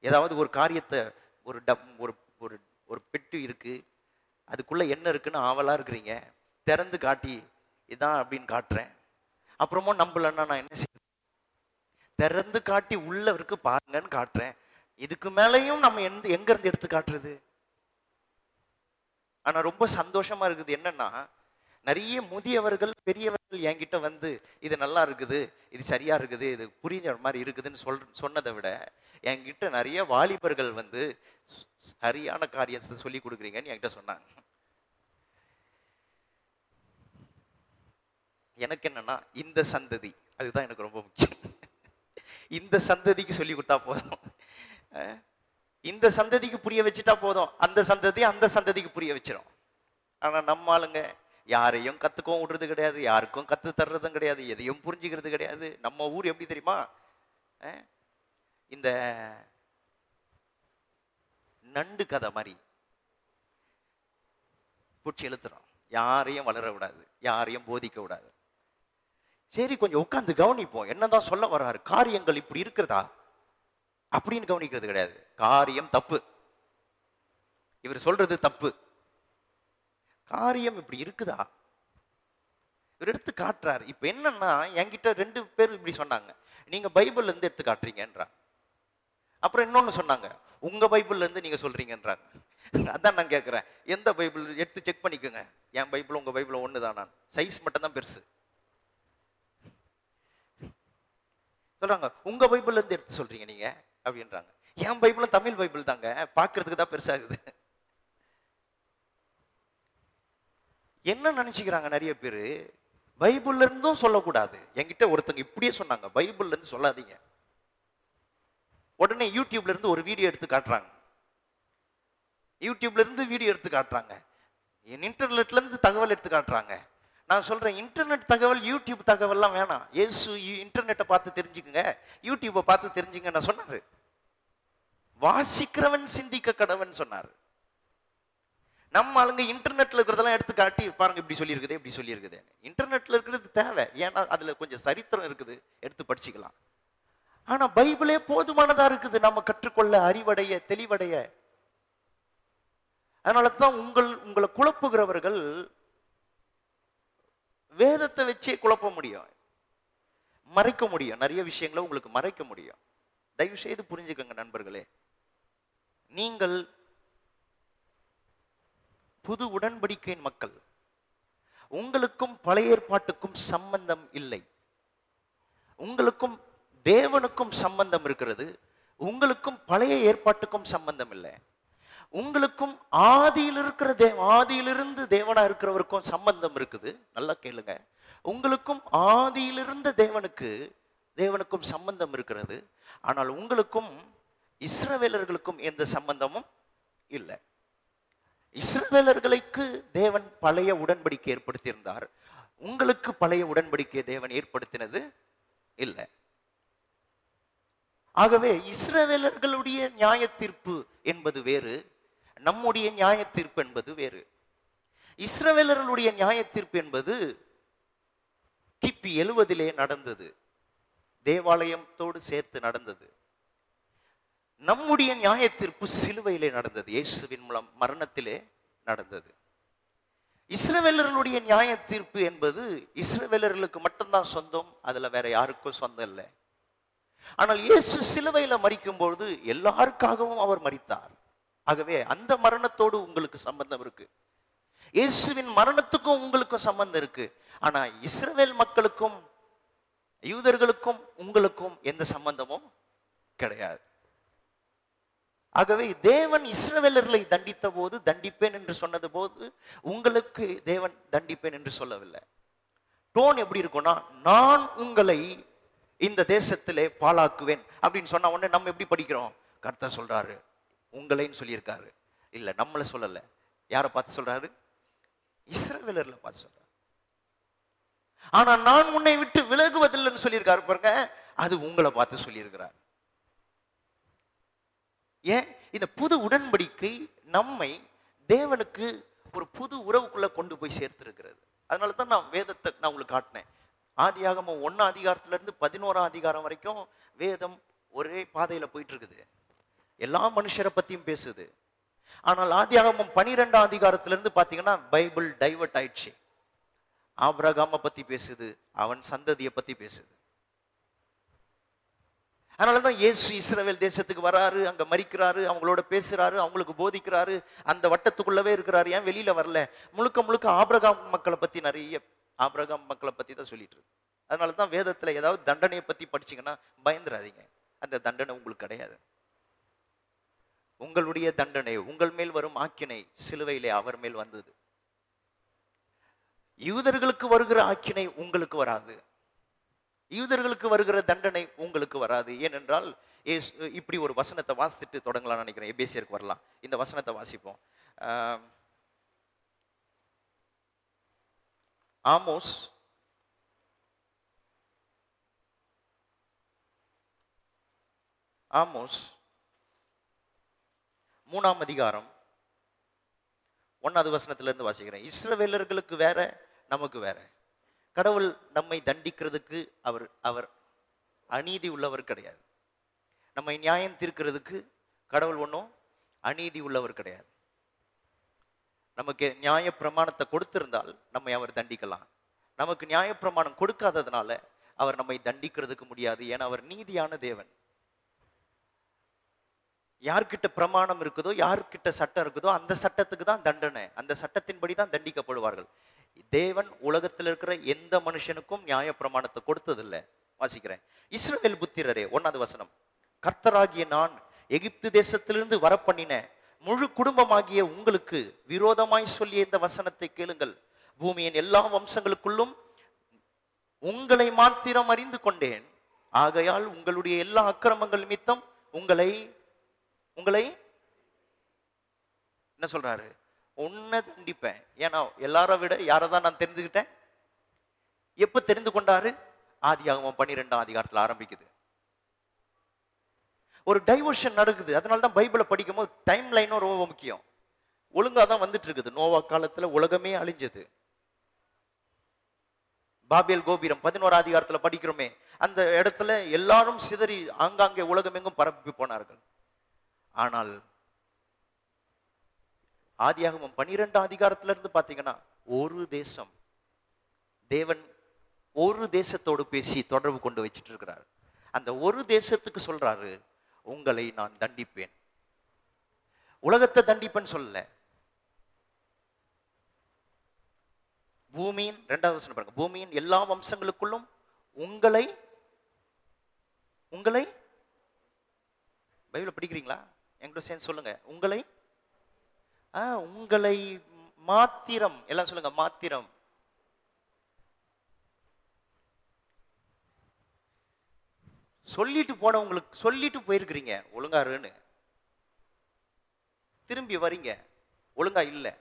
ஏதாவது ஒரு காரியத்தை ஒரு டம் ஒரு ஒரு ஒரு பெட்டு இருக்கு. அதுக்குள்ள என்ன இருக்குன்னு ஆவலா இருக்கிறீங்க. திறந்து காட்டி இதான் அப்படின்னு காட்டுறேன். அப்புறமா நம்பலன்னா நான் என்ன செய்ய திறந்து காட்டி உள்ள இருக்கு பாருங்கன்னு காட்டுறேன். இதுக்கு மேலேயும் நம்ம எந்த எங்க இருந்து எடுத்து காட்டுறது? ஆனா ரொம்ப சந்தோஷமா இருக்குது. என்னன்னா நிறைய முதியவர்கள் பெரியவர்கள் என்கிட்ட வந்து இது நல்லா இருக்குது இது சரியா இருக்குது இது புரிஞ்ச மாதிரி இருக்குதுன்னு சொல் சொன்னதை விட என்கிட்ட நிறைய வாலிபர்கள் வந்து சரியான காரியத்தை சொல்லி கொடுக்குறீங்கன்னு என்கிட்ட சொன்னாங்க. எனக்கு என்னன்னா இந்த சந்ததி அதுதான் எனக்கு ரொம்ப முக்கியம். இந்த சந்ததிக்கு சொல்லி கொடுத்தா போதும். இந்த சந்ததிக்கு புரிய வச்சுட்டா போதும். அந்த சந்ததி அந்த சந்ததிக்கு புரிய வச்சிடும் ஆனா நம்ம ஆளுங்க யாரையும் கற்றுக்கவும் விடுறது கிடையாது யாருக்கும் கத்து தர்றதும் கிடையாது எதையும் புரிஞ்சுக்கிறது கிடையாது. நம்ம ஊர் எப்படி தெரியுமா? இந்த நண்டு கதை மாதிரி பிடிச்சி எழுத்துறோம். யாரையும் வளர விடாது யாரையும் போதிக்க விடாது சரி கொஞ்சம் உட்காந்து கவனிப்போம். என்னதான் சொல்ல வர்றாரு? காரியங்கள் இப்படி இருக்கிறதா? அப்படின்னு கவனிக்கிறது கிடையாது. காரியம் தப்பு. இவர் சொல்றது தப்பு. காரியம் இப்படி இருக்குதா? இவர் எடுத்து காட்டுறாரு. இப்ப என்னன்னா என்கிட்ட ரெண்டு பேர் இப்படி சொன்னாங்க. நீங்க பைபிள்ல இருந்து எடுத்து காட்டுறீங்கன்றாங்க. அப்புறம் இன்னொன்னு சொன்னாங்க. உங்க பைபிள்ல இருந்து நீங்க சொல்றீங்கன்றாங்க. அதான் நான் கேட்கிறேன் எந்த பைபிள்? எடுத்து செக் பண்ணிக்கோங்க. என் பைபிள் உங்க பைபிள் ஒண்ணுதான் நான். சைஸ் மட்டும் தான் பெருசு. சொல்றாங்க உங்க பைபிள்ல இருந்து எடுத்து சொல்றீங்க நீங்க அப்படின்றாங்க. என் பைபிளும் தமிழ் பைபிள் தாங்க பாக்குறதுக்கு தான் பெருசாகுது என்ன நினைச்சுக்கிறாங்க நிறைய பேரு? பைபிள்ல இருந்தும் சொல்லக்கூடாது. என்கிட்ட ஒருத்தங்க இப்படியே சொன்னாங்க பைபிள்ல இருந்து சொல்லாதீங்க. உடனே யூடியூப்ல இருந்து ஒரு வீடியோ எடுத்து காட்டுறாங்க. யூடியூப்ல இருந்து வீடியோ எடுத்து காட்டுறாங்க. என் இன்டர்நெட்ல இருந்து தகவல் எடுத்து காட்டுறாங்க. நான் சொல்கிறேன் இன்டர்நெட் தகவல் யூடியூப் தகவல்லாம் வேணாம். ஏசு இன்டர்நெட்டை பார்த்து தெரிஞ்சுக்குங்க. யூடியூப்பை பார்த்து தெரிஞ்சுங்க நான் சொன்னார். வாசிக்கிறவன் சிந்திக்க கடவன் சொன்னார். நம்ம ஆளுங்க இன்டர்நெட்ல இருக்கிறதெல்லாம் எடுத்து காட்டி பாருங்க இப்படி சொல்லியிருக்குது இப்படி சொல்லியிருக்குது. இன்டர்நெட்ல இருக்கிறது தேவை. ஏன்னா அதுல கொஞ்சம் சரித்திரம் இருக்குது. எடுத்து படிச்சுக்கலாம். ஆனா பைபிளே போதுமானதா இருக்குது. நம்ம கற்றுக்கொள்ள அறிவடைய தெளிவடைய. அதனால தான் உங்கள் உங்களை குழப்புகிறவர்கள் வேதத்தை வச்சே குழப்ப முடியும். மறைக்க முடியும். நிறைய விஷயங்களை உங்களுக்கு மறைக்க முடியும். தயவு செய்து புரிஞ்சுக்கங்க நண்பர்களே. நீங்கள் புது உடன்படிக்கையின் மக்கள். உங்களுக்கும் பழைய ஏற்பாட்டுக்கும் சம்பந்தம் இல்லை. உங்களுக்கும் தேவனுக்கும் சம்பந்தம் இருக்கிறது. உங்களுக்கும் பழைய ஏற்பாட்டுக்கும் சம்பந்தம் இல்லை. உங்களுக்கும் ஆதியில் இருக்கிற தேவ ஆதியிலிருந்து தேவனா இருக்கிறவருக்கும் சம்பந்தம் இருக்குது. நல்லா கேளுங்க. உங்களுக்கும் ஆதியிலிருந்த தேவனுக்கு தேவனுக்கும் சம்பந்தம் இருக்கிறது. ஆனால் உங்களுக்கும் இஸ்ரவேலர்களுக்கும் எந்த சம்பந்தமும் இல்லை. இஸ்ரவேலர்களுக்கு தேவன் பழைய உடன்படிக்கை ஏற்படுத்தியிருந்தார். உங்களுக்கு பழைய உடன்படிக்கை தேவன் ஏற்படுத்தினது இல்லை. ஆகவே இஸ்ரவேலர்களுடைய நியாய தீர்ப்பு என்பது வேறு. நம்முடைய நியாய தீர்ப்பு என்பது வேறு. இஸ்ரவேலர்களுடைய நியாய தீர்ப்பு என்பது கிபி எழுவதிலே நடந்தது. தேவாலயத்தோடு சேர்த்து நடந்தது. நம்முடைய நியாய தீர்ப்பு சிலுவையிலே நடந்தது. இயேசுவின் மூலம் மரணத்திலே நடந்தது. இஸ்ரவேலர்களுடைய நியாய தீர்ப்பு என்பது இஸ்ரவேலர்களுக்கு மட்டும்தான் சொந்தம் அதுல வேற யாருக்கும் சொந்தம் இல்லை. ஆனால் இயேசு சிலுவையில மறிக்கும் பொழுது எல்லாருக்காகவும் அவர் மறித்தார் ஆகவே அந்த மரணத்தோடு உங்களுக்கு சம்பந்தம் இருக்கு. இயேசுவின் மரணத்துக்கும் உங்களுக்கும் சம்பந்தம் இருக்கு. ஆனா இஸ்ரவேல் மக்களுக்கும் யூதர்களுக்கும் உங்களுக்கும் எந்த சம்பந்தமும் கிடையாது. ஆகவே தேவன் இஸ்ரவேலர்களை தண்டித்த போது தண்டிப்பேன் என்று சொன்னது போது உங்களுக்கு தேவன் தண்டிப்பேன் என்று சொல்லவில்லை. டோன் எப்படி இருக்கும்னா நான் உங்களை இந்த தேசத்திலே பாழாக்குவேன் அப்படின்னு சொன்ன உடனே நம்ம எப்படி படிக்கிறோம்? கர்த்தர் சொல்றாரு உங்களைன்னு சொல்லியிருக்காரு. இல்ல நம்மளை சொல்லல. யாரை பார்த்து சொல்றாரு? இஸ்ரவேலரில் பார்த்து சொல்றாரு. ஆனா நான் உன்னை விட்டு விலகுவதில்லைன்னு சொல்லியிருக்காரு பாருங்க அது உங்களை பார்த்து சொல்லியிருக்கிறார். ஏன்? இந்த புது உடன்படிக்கை நம்மை தேவனுக்கு ஒரு புது உறவுக்குள்ள கொண்டு போய் சேர்த்திருக்கிறது. அதனால தான் நான் வேதத்தை நான் உங்களுக்கு காட்டினேன். ஆதியாகம ஒன்னாம் அதிகாரத்துல இருந்து பதினோராம் அதிகாரம் வரைக்கும் வேதம் ஒரே பாதையில போயிட்டு இருக்குது. எல்லா மனுஷரை பத்தியும் பேசுது. ஆனால் ஆதியாகமம் பனிரெண்டாம் அதிகாரத்துல இருந்து பாத்தீங்கன்னா பைபிள் டைவர்ட் ஆயிடுச்சு. ஆபிரகாம பத்தி பேசுது அவன் சந்ததியை பத்தி பேசுது. அதனாலதான் இயேசு இஸ்ரேல் தேசத்துக்கு வராரு அங்க மறிக்கிறாரு அவங்களோட பேசுறாரு அவங்களுக்கு போதிக்கிறாரு அந்த வட்டத்துக்குள்ளவே இருக்கிறாரு ஏன் வெளியில வரல? முழுக்க முழுக்க ஆபிரகாம் மக்களை பத்தி நிறைய ஆபிரகாம் மக்களை பத்தி தான் சொல்லிட்டு இருக்கு. அதனாலதான் வேதத்துல ஏதாவது தண்டனையை பத்தி படிச்சீங்கன்னா பயந்துராதீங்க அந்த தண்டனை உங்களுக்கு கிடையாது. உங்களுடைய தண்டனை உங்கள் மேல் வரும் ஆக்கினை சிலுவையிலே அவர் மேல் வந்தது. யூதர்களுக்கு வருகிற ஆக்கினை உங்களுக்கு வராது. யூதர்களுக்கு வருகிற தண்டனை உங்களுக்கு வராது. ஏனென்றால் இப்படி ஒரு வசனத்தை வாசித்துட்டு தொடங்கலாம்னு நினைக்கிறேன். எபேசியருக்கு வரலாம். இந்த வசனத்தை வாசிப்போம். ஆமோஸ். ஆமோஸ். மூணாம் அதிகாரம் ஒன்னாவது வசனத்துல இருந்து வாசிக்கிறேன். இஸ்ரவேலர்களுக்கு வேற நமக்கு வேற. கடவுள் நம்மை தண்டிக்கிறதுக்கு அவர் அவர் அநீதி உள்ளவர் கிடையாது. நம்மை நியாயம் தீர்க்கிறதுக்கு கடவுள் ஒன்றும் அநீதி உள்ளவர் கிடையாது. நமக்கு நியாய பிரமாணத்தை கொடுத்திருந்தால் நம்மை அவர் தண்டிக்கலாம். நமக்கு நியாய பிரமாணம் கொடுக்காததுனால அவர் நம்மை தண்டிக்கிறதுக்கு முடியாது. ஏன்னா அவர் நீதியான தேவன். யார்கிட்ட பிரமாணம் இருக்குதோ யார்கிட்ட சட்டம் இருக்குதோ அந்த சட்டத்துக்கு தான் தண்டனை. அந்த சட்டத்தின்படி தான் தண்டிக்கப்படுவார்கள். தேவன் உலகத்தில் இருக்கிற எந்த மனுஷனுக்கும் நியாய பிரமாணத்தை கொடுத்ததில்லை. வாசிக்கிறேன். இஸ்ரவேல் புத்திரரே ஒன்னாவது வசனம். கர்த்தராகிய நான் எகிப்து தேசத்திலிருந்து வரப்பண்ணின முழு குடும்பமாகிய உங்களுக்கு விரோதமாய் சொல்லிய இந்த வசனத்தை கேளுங்கள். பூமியின் எல்லா வம்சங்களுக்குள்ளும் உங்களை மாத்திரம் அறிந்து கொண்டேன். ஆகையால் உங்களுடைய எல்லா அக்கிரமங்கள் நிமித்தம் உங்களை உங்களை என்ன சொல்றாரு? உன்னை தண்டிப்பேன். ஏன்னா எல்லாரை விட யாரை தான் நான் தெரிஞ்சுக்கிட்டேன்? எப்ப தெரிந்து கொண்டாரு? ஆதியாகமம் பன்னிரெண்டாம் அதிகாரத்தில் ஆரம்பிக்குது. ஒரு டைவர்ஷன் நடக்குது. அதனால தான் பைபிளை படிக்கும்போது டைம் லைனும் ரொம்ப முக்கியம். ஒழுங்கா தான் வந்துட்டு இருக்குது நோவா காலத்துல உலகமே அழிஞ்சது. பாபியல் கோபுரம் பதினோரா அதிகாரத்துல படிக்கிறோமே. அந்த இடத்துல எல்லாரும் சிதறி ஆங்காங்கே உலகமெங்கும் பரப்பி போனார்கள். ஆனால் ஆதியாகமம் பனிரெண்டாம் அதிகாரத்துல இருந்து பாத்தீங்கன்னா ஒரு தேசம் தேவன் ஒரு தேசத்தோடு பேசி தொடர்பு கொண்டு வச்சிட்டு இருக்கிறார் அந்த ஒரு தேசத்துக்கு சொல்றாரு உங்களை நான் தண்டிப்பேன். உலகத்தை தண்டிப்பேன்னு சொல்லல. பூமியின் ரெண்டாவது வசனம் பாருங்க. பூமியின் எல்லா வம்சங்களுக்குள்ளும் உங்களை உங்களை பைபிள படிக்கிறீங்களா? என்கிட்ட சேர்ந்து சொல்லுங்க. உங்களை ஆ, உங்களை மாத்திரம் எல்லாம் சொல்லுங்க மாத்திரம். சொல்லிட்டு போனவங்களுக்கு சொல்லிட்டு போயிருக்கிறீங்க ஒழுங்காருன்னு. திரும்பி வரீங்க ஒழுங்கா இல்ல.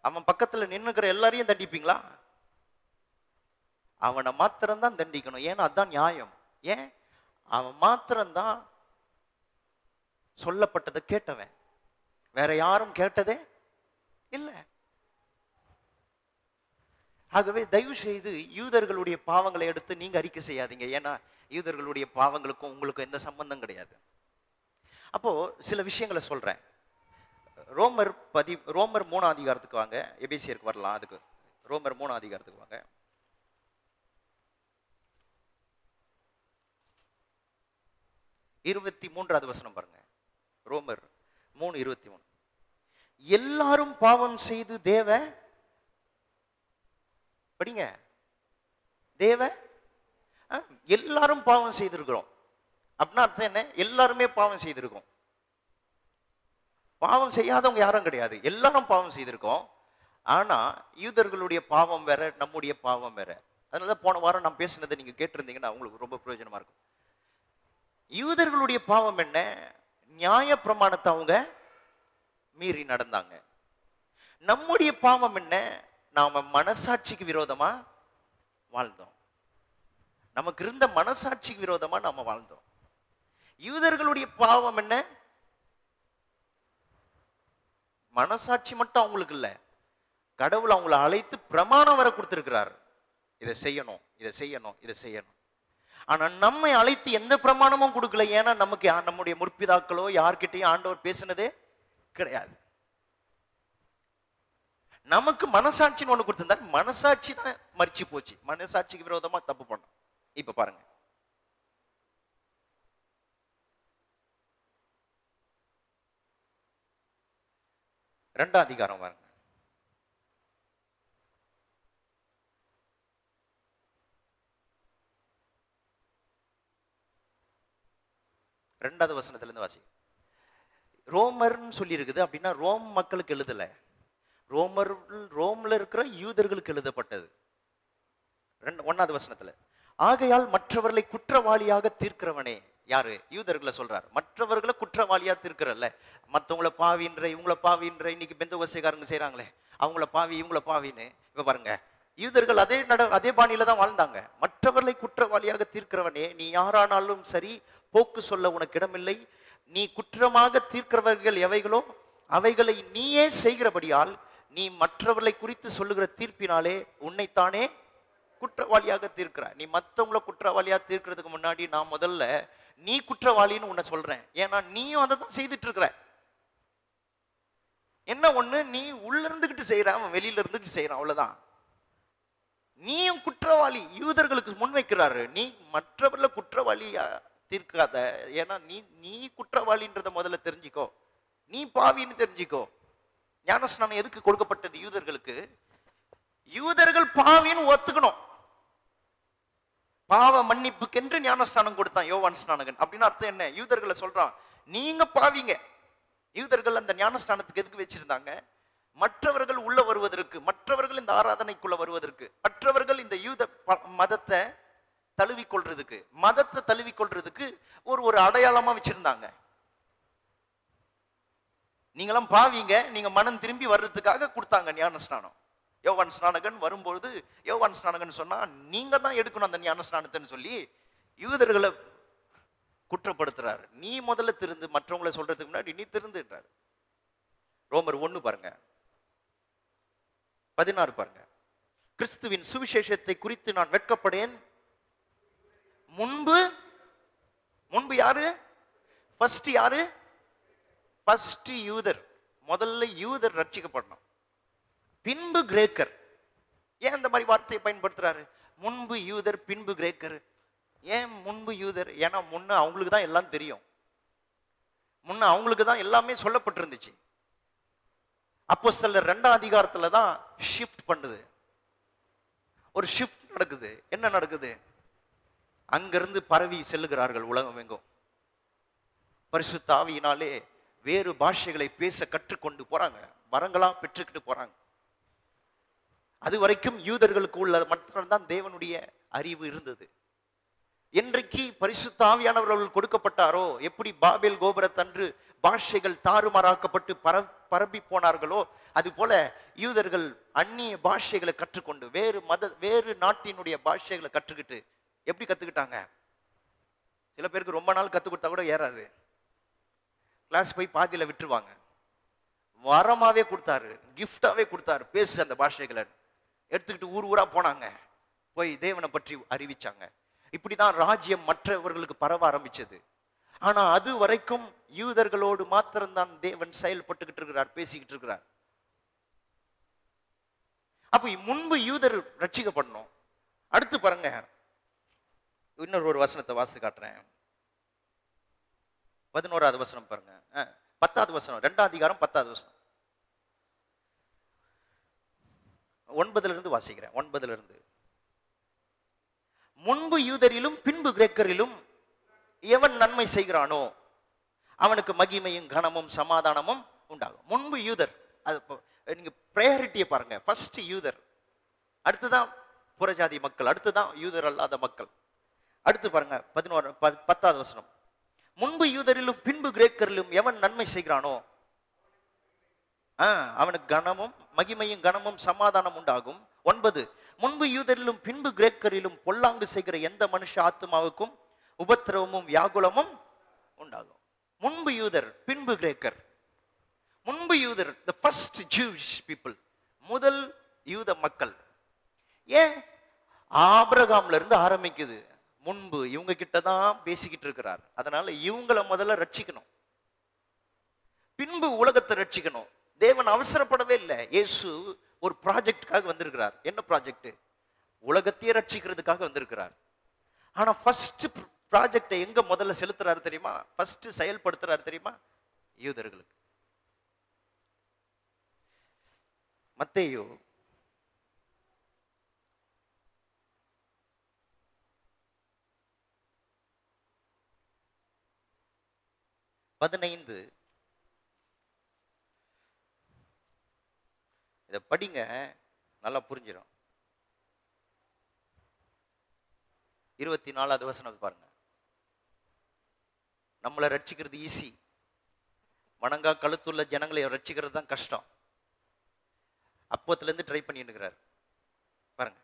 அவன் பக்கத்துல நின்னுக்கிற எல்லாரையும் தண்டிப்பீங்களா? அவனை மாத்திரம்தான் தண்டிக்கணும். ஏன்னா அதான் நியாயம். ஏன்? அவன் மாத்திரம்தான் சொல்லப்பட்டதை கேட்டவன். வேற யாரும் கேட்டதே இல்ல. ஆகவே தயவு செய்து யூதர்களுடைய பாவங்களை எடுத்து நீங்க அறிக்கை செய்யாதீங்க. ஏன்னா யூதர்களுடைய பாவங்களுக்கும் உங்களுக்கும் எந்த சம்பந்தம் கிடையாது. அப்போ சில விஷயங்களை சொல்றேன். ரோமர் பதி ரோமர் மூணு அதிகாரத்துக்கு வாங்க. எபிசியருக்கு வரலாம். அதுக்கு ரோமர் மூணு அதிகாரத்துக்கு வாங்க. இருபத்தி மூன்றாவது வசனம் பாருங்க. ரோமர் மூணு இருபத்தி மூணு. எல்லாரும் பாவம் செய்து தேவ படிங்க. தேவ எல்லாரும் பாவம் செய்திருக்கிறோம். அப்படின்னா அர்த்தம் என்ன? எல்லாருமே பாவம் செய்திருக்கோம் பாவம் செய்யாதவங்க யாரும் கிடையாது. எல்லாரும் பாவம் செய்திருக்கோம். ஆனா யூதர்களுடைய பாவம் வேற நம்முடைய பாவம் வேற. அதனால போன வாரம் நான் பேசினதை நீங்க கேட்டிருந்தீங்கன்னா உங்களுக்கு ரொம்ப பிரயோஜனமா இருக்கும். யூதர்களுடைய பாவம் என்ன? நியாய பிரமாணத்தை அவங்க மீறி நடந்தாங்க. நம்முடைய பாவம் என்ன? நாம மனசாட்சிக்கு விரோதமா வாழ்ந்தோம். நமக்கு இருந்த மனசாட்சிக்கு விரோதமா நாம வாழ்ந்தோம். யூதர்களுடைய பாவம் என்ன? மனசாட்சி மட்டும் அவங்களுக்கு இல்ல. கடவுள் அவங்கள அழைத்து பிரமாணம் வர கொடுத்திருக்கிறார். இதை செய்யணும் இதை செய்யணும் இதை செய்யணும். ஆனா நம்மை அழைத்து எந்த பிரமாணமும் கொடுக்கல. ஏன்னா நமக்கு நம்முடைய முற்பிதாக்களோ யார்கிட்டயும் ஆண்டவர் பேசினதே கிடையாது. நமக்கு மனசாட்சின்னு ஒண்ணு கொடுத்திருந்தார். மனசாட்சி தான் மறிச்சு போச்சு. மனசாட்சிக்கு விரோதமா தப்பு பண்ணோம். இப்ப பாருங்க. ரெண்டாம் அதிகாரம் பாருங்க. ரெண்டாவது வசனத்துல இருந்து வாசி. ரோமர்னு சொல்லியிருக்குது. அப்படின்னா ரோம் மக்களுக்கு எழுதலை. ரோமர் ரோமில் இருக்கிற யூதர்களுக்கு எழுதப்பட்டது. ரெண்டு ஒன்றாவது வசனத்தில். ஆகையால் மற்றவர்களை குற்றவாளியாக தீர்க்கிறவனே யாரு? யூதர்களை சொல்றாரு. மற்றவர்களை குற்றவாளியா தீர்க்கிறல்ல. மத்தவங்கள பாவின்ற இவங்கள பாவின்ற இன்னைக்கு பெந்த வசைக்காரங்க செய்யறாங்களே அவங்கள பாவி இவங்கள பாவின்னு. இப்ப பாருங்க யூதர்கள் அதே நட அதே பாணியில தான் வாழ்ந்தாங்க. மற்றவர்களை குற்றவாளியாக தீர்க்கிறவனே நீ யாரானாலும் சரி போக்கு சொல்ல உனக்கு இடமில்லை. நீ குற்றமாக தீர்க்கிறவர்கள் எவைகளோ அவைகளை நீயே செய்கிறபடியால் நீ மற்றவர்களை குறித்து சொல்லுகிற தீர்ப்பினாலே உன்னைத்தானே குற்றவாளியாக தீர்க்கிறாய். நீ மத்தவங்கள குற்றவாளியா தீர்க்கிறதுக்கு முன்னாடி நான் முதல்ல நீ குற்றவாளின்னு உன்னை சொல்றேன். ஏன்னா நீயும் அதை தான் செய்துட்டு இருக்கிற என்ன ஒண்ணு? நீ உள்ள இருந்துகிட்டு செய்யற அவன் வெளியில இருந்துகிட்டு செய்யறான் அவ்வளவுதான். நீயும் குற்றவாளி யூதர்களுக்கு முன்வைக்கிறாரு. நீ மற்றவர்கள குற்றவாளியா தீர்க்காத. ஏன்னா நீ நீ குற்றவாளின்றத முதல்ல தெரிஞ்சுக்கோ. நீ பாவின்னு தெரிஞ்சுக்கோ. ஞானஸ்நானம் எதுக்கு கொடுக்கப்பட்டது யூதர்களுக்கு? யூதர்கள் பாவின்னு ஒத்துக்கணும். பாவ மன்னிப்புக்கென்று ஞானஸ்நானம் கொடுத்தான் யோவான் ஸ்நானகன். அப்படின்னு அர்த்தம் என்ன? யூதர்களை சொல்றான் நீங்க பாவிங்க. யூதர்கள் அந்த ஞானஸ்நானத்துக்கு எதுக்கு வச்சிருந்தாங்க? மற்றவர்கள் உள்ள வருவதற்கு மற்றவர்கள் இந்த ஆராதனைக்குள்ள வருவதற்கு மற்றவர்கள் இந்த யூத ப- மதத்தை தழுவிக்கொள்றதுக்கு மதத்தை தழுவிக்கொள்றதுக்கு ஒரு ஒரு அடையாளமா வச்சிருந்தாங்க. நீங்களாம் பாவீங்க நீங்க மனம் திரும்பி வர்றதுக்காக கொடுத்தாங்க ஞான ஸ்நானம் யோவான் ஸ்நானகன் வரும்பொழுது யோவான் ஸ்நானகன் சொன்னா நீங்க தான் எடுக்கணும் அந்த ஞான ஸ்நானத்தைன்னு சொல்லி யூதர்களை குற்றப்படுத்துறாரு. நீ முதல்ல திருந்து மற்றவங்களை சொல்றதுக்கு முன்னாடி நீ திருந்துன்றாரு. ரோமர் ஒண்ணு பாருங்க. பதினாறு பாருங்க. கிறிஸ்துவின் சுவிசேஷத்தை குறித்து நான் வெட்கப்படேன். முன்பு முன்பு யாரு? ஃபர்ஸ்ட் யாரு? ஃபர்ஸ்ட் யூதர். முதல்ல யூதர் ரட்சிக்கப்படணும் பின்பு கிரேக்கர். ஏன் இந்த மாதிரி வார்த்தையை பயன்படுத்துறாரு? முன்பு யூதர் பின்பு கிரேக்கர். ஏன் முன்பு யூதர்? ஏன்னா முன்ன அவங்களுக்கு தான் எல்லாம் தெரியும். முன்ன அவங்களுக்கு தான் எல்லாமே சொல்லப்பட்டிருந்துச்சு. அப்போ சில ரெண்டாம் அதிகாரத்துல தான் ஷிஃப்ட் பண்ணுது. ஒரு ஷிஃப்ட் நடக்குது. என்ன நடக்குது? அங்கிருந்து பரவி செல்லுகிறார்கள் உலகம் எங்கும் பரிசு தாவியினாலே வேறு பாஷைகளை பேச கற்றுக்கொண்டு போறாங்க. வரங்களா பெற்றுக்கிட்டு போறாங்க. அது வரைக்கும் யூதர்களுக்கு உள்ள மட்டும்தான் தேவனுடைய அறிவு இருந்தது. என்றைக்கு பரிசு தாவியானவர்கள் கொடுக்கப்பட்டாரோ எப்படி பாபேல் கோபுரத்தன்று பாஷைகள் தாறுமாறாக்கப்பட்டு பர பரப்பி போனார்களோ அது போல யூதர்கள் அந்நிய பாஷைகளை கற்றுக்கொண்டு வேறு மத வேறு நாட்டினுடைய பாஷைகளை கற்றுக்கிட்டு எப்படி கத்துக்கிட்டாங்க? சில பேருக்கு ரொம்ப நாள் கற்றுக் கொடுத்தா கூட ஏறாது. கிளாஸ் போய் பாதியில விட்டுருவாங்க. வரமாவே கொடுத்தாரு கிஃப்டாவே கொடுத்தாரு பேசு அந்த பாஷைகளை. எடுத்துக்கிட்டு ஊர் ஊரா போனாங்க. போய் தேவனை பற்றி அறிவிச்சாங்க. இப்படிதான் ராஜ்யம் மற்றவர்களுக்கு பரவ ஆரம்பிச்சது. ஆனா அது வரைக்கும் யூதர்களோடு மாத்திரம்தான் தேவன் செயல்பட்டுக்கிட்டு இருக்கிறார் பேசிக்கிட்டு இருக்கிறார். அப்ப முன்பு யூதர் ரட்சிக்கப்படணும். அடுத்து பாருங்க. இன்னொரு ஒரு வசனத்தை வாசித்து காட்டுறேன். பதினோராவது வசனம் பாருங்க. பத்தாவது வசனம் ரெண்டாம் அதிகாரம் பத்தாவது வசனம். ஒன்பதுல இருந்து வாசிக்கிறேன் ஒன்பதுல இருந்து முன்பு யூதரிலும் பின்பு கிரேக்கரிலும் எவன் நன்மை செய்கிறானோ அவனுக்கு மகிமையும் கனமும் சமாதானமும் உண்டாகும். முன்பு யூதர் அது நீங்கள் நீங்க ப்ரையாரிட்டியை பாருங்க. ஃபர்ஸ்ட் யூதர். அடுத்துதான் புறஜாதி மக்கள் அடுத்துதான் யூதர் அல்லாத மக்கள். அடுத்து பாருங்க பதினோரு ப- பத்தாவது வசனம். முன்பு யூதரிலும் பின்பு கிரேக்கரிலும் எவன் நன்மை செய்கிறானோ ஆ, அவனுக்கு கனமும் மகிமையும் கனமும் சமாதானம் உண்டாகும். ஒன்பது முன்பு யூதரிலும் பின்பு கிரேக்கரிலும் பொல்லாங்கு செய்கிற எந்த மனுஷ ஆத்மாவுக்கும் உபத்திரவமும் வியாகுலமும் உண்டாகும். முன்பு யூதர் பின்பு கிரேக்கர். முன்பு யூதர் த ஃபர்ஸ்ட் ஜூஸ் பீப்புள் முதல் யூத மக்கள். ஏன்? ஆபிரகாம்ல இருந்து ஆரம்பிக்குது. முன்பு இவங்க கிட்ட தான் பேசிக்கிட்டு இருக்கிறார். அதனால இவங்கள முதல்ல ரட்சிக்கணும். பின்பு உலகத்தை ரட்சிக்கணும். தேவன் அவசரப்படவே இல்லை. இயேசு ஒரு ப்ராஜெக்டுக்காக வந்திருக்கிறார். என்ன ப்ராஜெக்ட் உலகத்தையே ரட்சிக்கிறதுக்காக வந்திருக்கிறார். ஆனா ஃபர்ஸ்ட் ப்ராஜெக்டை எங்க முதல்ல செலுத்துறாரு தெரியுமா? ஃபர்ஸ்ட் செயல்படுத்துறாரு தெரியுமா? யூதர்களுக்கு. மத்தையோ பதினைந்து. இதை படிங்க நல்லா புரிஞ்சிடும் இருபத்தி நாலாவது வசனம் பாருங்க. நம்மளை ரட்சிக்கிறது ஈஸி வணங்கா கழுத்துள்ள ஜனங்களை ரட்சிக்கிறது தான் கஷ்டம். அப்பத்துல இருந்து ட்ரை பண்ணிருக்கிறார் பாருங்க.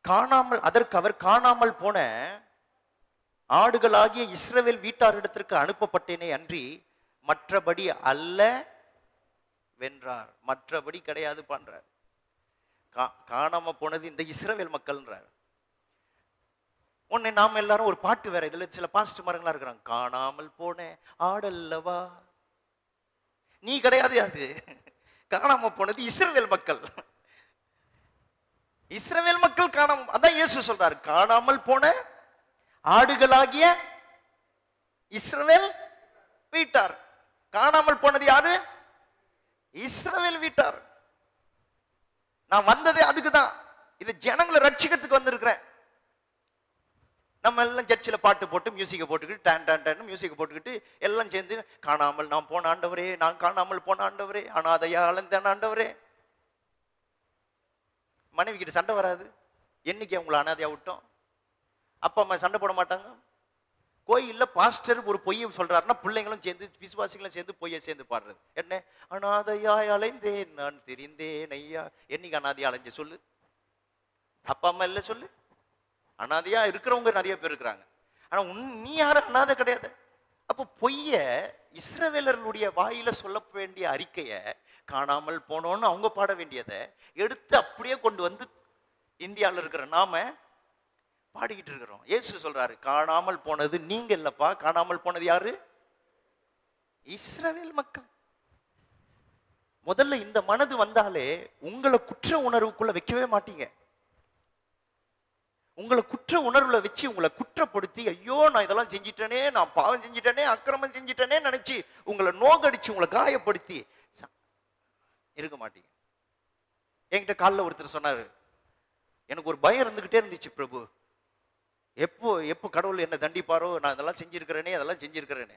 காணாமல் அதற்கு அவர் காணாமல் போன ஆடுகளாகிய இஸ்ரவேல் வீட்டாரிடத்திற்கு அனுப்பப்பட்டேனே அன்றி மற்றபடி அல்ல வென்றார். மற்றபடி கிடையாது பண்றார் கா- காணாம போனது இந்த இஸ்ரவேல் மக்கள்ன்றார். உன்னை நாம எல்லாரும் ஒரு பாட்டு வேற இதுல சில பாஸ்ட் மரங்களா இருக்கிறாங்க. காணாமல் போன ஆடல்லவா? நீ கிடையாது அது. காணாம போனது இஸ்ரவேல் மக்கள். இஸ்ரவேல் மக்கள் காணாம அதான் இயேசு சொல்றாரு. காணாமல் போன ஆடுகளாகிய இஸ்ரவேல் வீட்டார். காணாமல் போனது யாரு? இஸ்ரவேல் வீட்டார். நான் வந்ததே அதுக்கு தான் இது ஜனங்களை ரட்சிக்கிறதுக்கு வந்திருக்கிறேன். நம்ம எல்லாம் சர்ச்சில் பாட்டு போட்டு மியூசிக்கை போட்டுக்கிட்டு டேன் டான் டேன் மியூசிக்கை போட்டுக்கிட்டு எல்லாம் சேர்ந்து காணாமல் நான் போன ஆண்டவரே நான் காணாமல் போன ஆண்டவரே அனாதையா அலந்தேன் ஆண்டவரே. மனைவி கிட்ட சண்டை வராது. என்னைக்கு அவங்கள அனாதையா விட்டோம்? அப்பா அம்மா சண்டை போட மாட்டாங்க? கோயிலில் பாஸ்டர் ஒரு பொய்யை சொல்றாருன்னா பிள்ளைங்களும் சேர்ந்து விசுவாசிகளும் சேர்ந்து பொய்யை சேர்ந்து பாடுறது. என்ன? அனாதையாய் அலைந்தேன் நான் தெரிந்தேன் ஐயா. என்னைக்கு அனாதையா அலைஞ்ச சொல்லு? அப்பா அம்மா இல்லை சொல்லு? அனாதையா இருக்கிறவங்க நிறைய பேர் இருக்கிறாங்க. ஆனா உன் நீ யாரும் அனாதை கிடையாது. அப்போ பொய்ய இஸ்ரவேலர்களுடைய வாயில சொல்ல வேண்டிய அறிக்கைய காணாமல் போனோன்னு அவங்க பாட வேண்டியதை எடுத்து அப்படியே கொண்டு வந்து இந்தியாவில் இருக்கிற நாம பாடிக்கிட்டு இருக்கிறோம். ஏசு சொல்றாரு காணாமல் போனது நீங்க இல்லப்பா. காணாமல் போனது யாரு? இஸ்ரவேல் மக்கள். முதல்ல இந்த மனது வந்தாலே உங்களை குற்ற உணர்வுக்குள்ள வைக்கவே மாட்டீங்க. உங்களை குற்ற உணர்வுல வச்சு உங்களை குற்றப்படுத்தி ஐயோ நான் இதெல்லாம் செஞ்சிட்டேனே நான் பாவம் செஞ்சிட்டேனே அக்கிரமம் செஞ்சிட்டேனே நினைச்சு உங்களை நோகடிச்சு உங்களை காயப்படுத்தி. இருக்க மாட்டீங்க. என்கிட்ட காலைல ஒருத்தர் சொன்னாரு எனக்கு ஒரு பயம் இருந்துகிட்டே இருந்துச்சு பிரபு. எப்போ எப்போ கடவுள் என்ன தண்டிப்பாரோ நான் இதெல்லாம் செஞ்சிருக்கிறேனே அதெல்லாம் செஞ்சிருக்கிறேனே.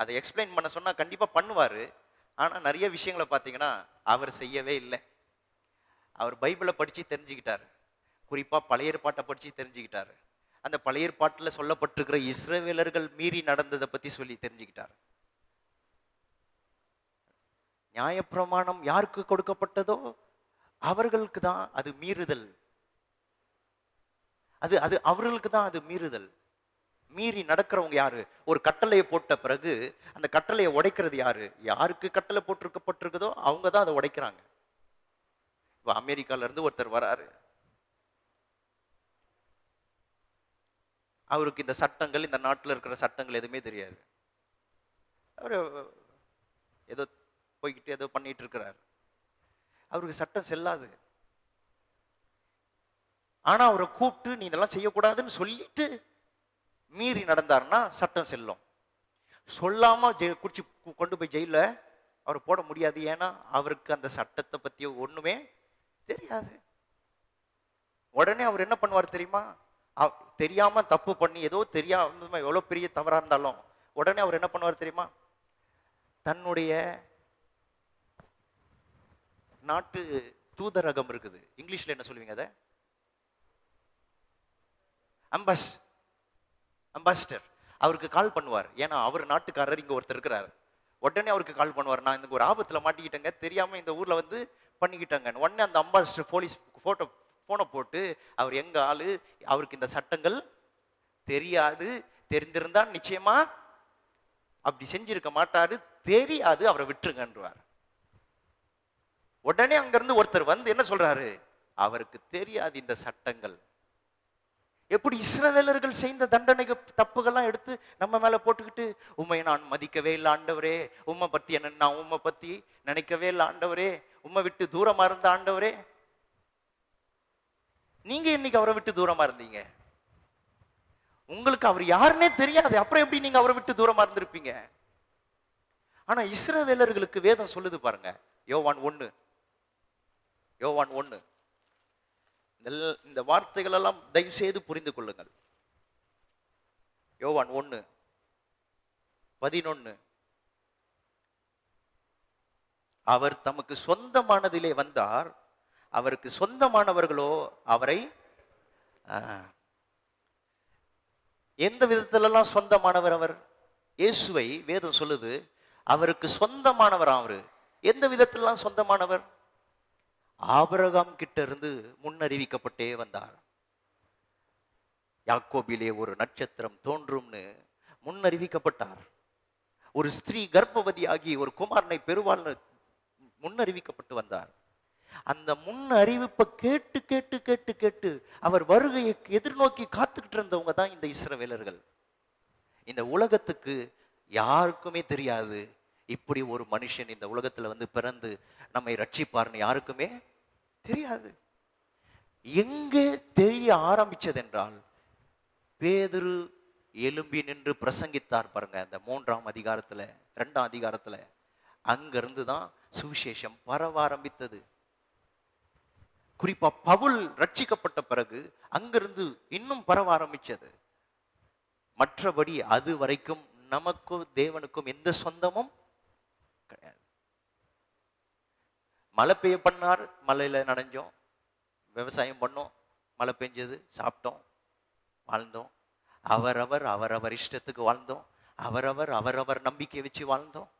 அதை எக்ஸ்பிளைன் பண்ண சொன்னா கண்டிப்பா பண்ணுவாரு. ஆனா நிறைய விஷயங்களை பார்த்தீங்கன்னா அவர் செய்யவே இல்லை. அவர் பைபிளை படிச்சு தெரிஞ்சுக்கிட்டாரு. குறிப்பா பழைய ஏற்பாட்டை படிச்சு தெரிஞ்சுக்கிட்டாரு. அந்த பழைய ஏற்பாட்டுல சொல்லப்பட்டிருக்கிற இஸ்ரேவேலர்கள் மீறி நடந்ததை பத்தி சொல்லி தெரிஞ்சுக்கிட்டாரு. நியாயப்பிரமாணம் யாருக்கு கொடுக்கப்பட்டதோ அவர்களுக்கு தான் அது மீறுதல். அது அது அவர்களுக்கு தான் அது மீறுதல். மீறி நடக்கிறவங்க யாரு? ஒரு கட்டளையை போட்ட பிறகு அந்த கட்டளையை உடைக்கிறது யாரு? யாருக்கு கட்டளை போட்டிருக்கப்பட்டிருக்குதோ அவங்க தான் அதை உடைக்கிறாங்க. இப்போ அமெரிக்கால இருந்து ஒருத்தர் வராரு. அவருக்கு இந்த சட்டங்கள் இந்த நாட்டில் இருக்கிற சட்டங்கள் எதுவுமே தெரியாது. அவர் ஏதோ போய்கிட்டு ஏதோ பண்ணிட்டு இருக்கிறார். அவருக்கு சட்டம் செல்லாது. ஆனா அவரை கூப்பிட்டு நீ இதெல்லாம் செய்யக்கூடாதுன்னு சொல்லிட்டு மீறி நடந்தாருன்னா சட்டம் செல்லும். சொல்லாம குடிச்சு கொண்டு போய் ஜெயில அவரை போட முடியாது. ஏன்னா அவருக்கு அந்த சட்டத்தை பத்தி ஒண்ணுமே தெரியாது. உடனே அவர் என்ன பண்ணுவார் தெரியுமா? தெரியாம தப்பு பண்ணி ஏதோ தெரியாம எவ்வளவு பெரிய தவறா இருந்தாலும் உடனே அவர் என்ன பண்ணுவார் தெரியுமா? தன்னுடைய நாட்டு தூதரகம் இருக்குது. இங்கிலீஷ்ல என்ன சொல்லுவீங்க அதை? அம்பாஸ் அம்பாசிடர் அவருக்கு கால் பண்ணுவார். ஏன்னா அவர் நாட்டுக்காரர் இங்க ஒருத்தர் இருக்கிறார். உடனே அவருக்கு கால் பண்ணுவார். நான் இந்த ஒரு ஆபத்துல மாட்டிக்கிட்டேங்க. தெரியாம இந்த ஊர்ல வந்து பண்ணிக்கிட்டாங்க உடனே அந்த அம்பாசிடர் போலீஸ் போட்டோ போனை போட்டு அவர் எங்க ஆளு? அவருக்கு இந்த சட்டங்கள் தெரியாது தெரிந்திருந்தா நிச்சயமா அப்படி செஞ்சிருக்க மாட்டாரு தெரியாது அவரை விட்டுருங்கன்றார் உடனே அங்கிருந்து ஒருத்தர் வந்து என்ன சொல்றாரு? அவருக்கு தெரியாது இந்த சட்டங்கள். எப்படி இஸ்ரவேலர்கள் செய்த தண்டனைகள் தப்புகள்லாம் எடுத்து நம்ம மேல போட்டுக்கிட்டு உண்மை நான் மதிக்கவே இல்லை ஆண்டவரே. உம்மை பத்தி என்ன நான் உம்மை பத்தி நினைக்கவே இல்லை ஆண்டவரே. உம்மை விட்டு தூரமா இருந்த ஆண்டவரே. நீங்க இன்னைக்கு அவரை விட்டு தூரமா இருந்தீங்க. உங்களுக்கு அவர் யாருன்னே தெரியாது. அப்புறம் எப்படி நீங்க அவரை விட்டு தூரமா இருந்திருப்பீங்க? ஆனா இஸ்ரவேலர்களுக்கு வேதம் சொல்லுது பாருங்க. யோவான் ஒண்ணு யோவான் ஒண்ணு இந்த- இந்த வார்த்தைகள் எல்லாம் தயவு செய்து புரிந்து கொள்ளுங்கள். யோவான் ஒண்ணு பதினொன்னு. அவர் தமக்கு சொந்தமானதிலே வந்தார். அவருக்கு சொந்தமானவர்களோ அவரை எந்த விதத்திலெல்லாம் சொந்தமானவர் அவர்? இயேசுவை வேதம் சொல்லுது அவருக்கு சொந்தமானவர் அவரு. எந்த விதத்திலெல்லாம் சொந்தமானவர்? ஆபரகம் கிட்ட இருந்து முன்னறிவிக்கப்பட்டே வந்தார். யாக்கோபிலே ஒரு நட்சத்திரம் தோன்றும்னு முன்னறிவிக்கப்பட்டார். ஒரு ஸ்திரீ கர்ப்பவதியாகி ஒரு குமாரனை பெறுவாள்னு முன்னறிவிக்கப்பட்டு வந்தார். அந்த முன் அறிவிப்பை கேட்டு கேட்டு கேட்டு கேட்டு அவர் வருகையை எதிர்நோக்கி காத்துக்கிட்டு இருந்தவங்க தான் இந்த இஸ்ரவேலர்கள். இந்த உலகத்துக்கு யாருக்குமே தெரியாது. இப்படி ஒரு மனுஷன் இந்த உலகத்துல வந்து பிறந்து நம்மை ரட்சிப்பார்னு யாருக்குமே தெரியாது. எங்கே தெரிய ஆரம்பிச்சது என்றால் பேதுரு எலும்பி நின்று பிரசங்கித்தார் பாருங்க அந்த மூன்றாம் அதிகாரத்துல ரெண்டாம் அதிகாரத்துல. அங்கிருந்து தான் சுவிசேஷம் பரவ ஆரம்பித்தது. குறிப்பா பவுல் ரட்சிக்கப்பட்ட பிறகு அங்கிருந்து இன்னும் பரவ ஆரம்பிச்சது. மற்றபடி அது வரைக்கும் நமக்கும் தேவனுக்கும் எந்த சொந்தமும் கிடையாது. மழை பெய்ய பண்ணார் மழையில நனைஞ்சோம் விவசாயம் பண்ணோம் மழை பெஞ்சது சாப்பிட்டோம் வாழ்ந்தோம். அவரவர் அவரவர் இஷ்டத்துக்கு வாழ்ந்தோம். அவரவர் அவரவர் நம்பிக்கை வச்சு வாழ்ந்தோம்.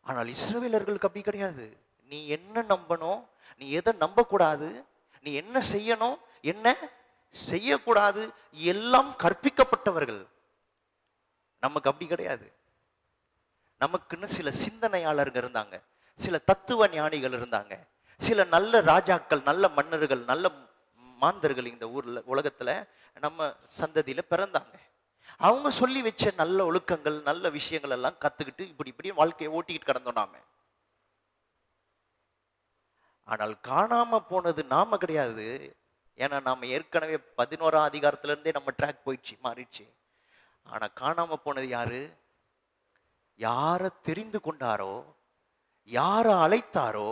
ஆனால் இஸ்ரவேலர்களுக்கு அப்படி கிடையாது. நீ என்ன நம்பணும்? நீ எதை நம்பக்கூடாது? நீ என்ன செய்யணும்? என்ன செய்யக்கூடாது? எல்லாம் கற்பிக்கப்பட்டவர்கள். நமக்கு அப்படி கிடையாது. நமக்குன்னு சில சிந்தனையாளர்கள் இருந்தாங்க. சில தத்துவ ஞானிகள் இருந்தாங்க. சில நல்ல ராஜாக்கள் நல்ல மன்னர்கள் நல்ல மாந்தர்கள் இந்த ஊர்ல உலகத்துல நம்ம சந்ததியில பிறந்தாங்க. அவங்க சொல்லி வச்ச நல்ல ஒழுக்கங்கள் நல்ல விஷயங்கள் எல்லாம் கத்துக்கிட்டு இப்படி இப்படி வாழ்க்கையை ஓட்டிக்கிட்டு கிடந்தோம் நாம. ஆனால் காணாம போனது நாம கிடையாது. ஏன்னா நாம ஏற்கனவே பதினோராம் அதிகாரத்துல இருந்தே நம்ம ட்ராக் போயிடுச்சு மாறிடுச்சு. ஆனா காணாம போனது யாரு? யார தெரிந்து கொண்டாரோ யார அழைத்தாரோ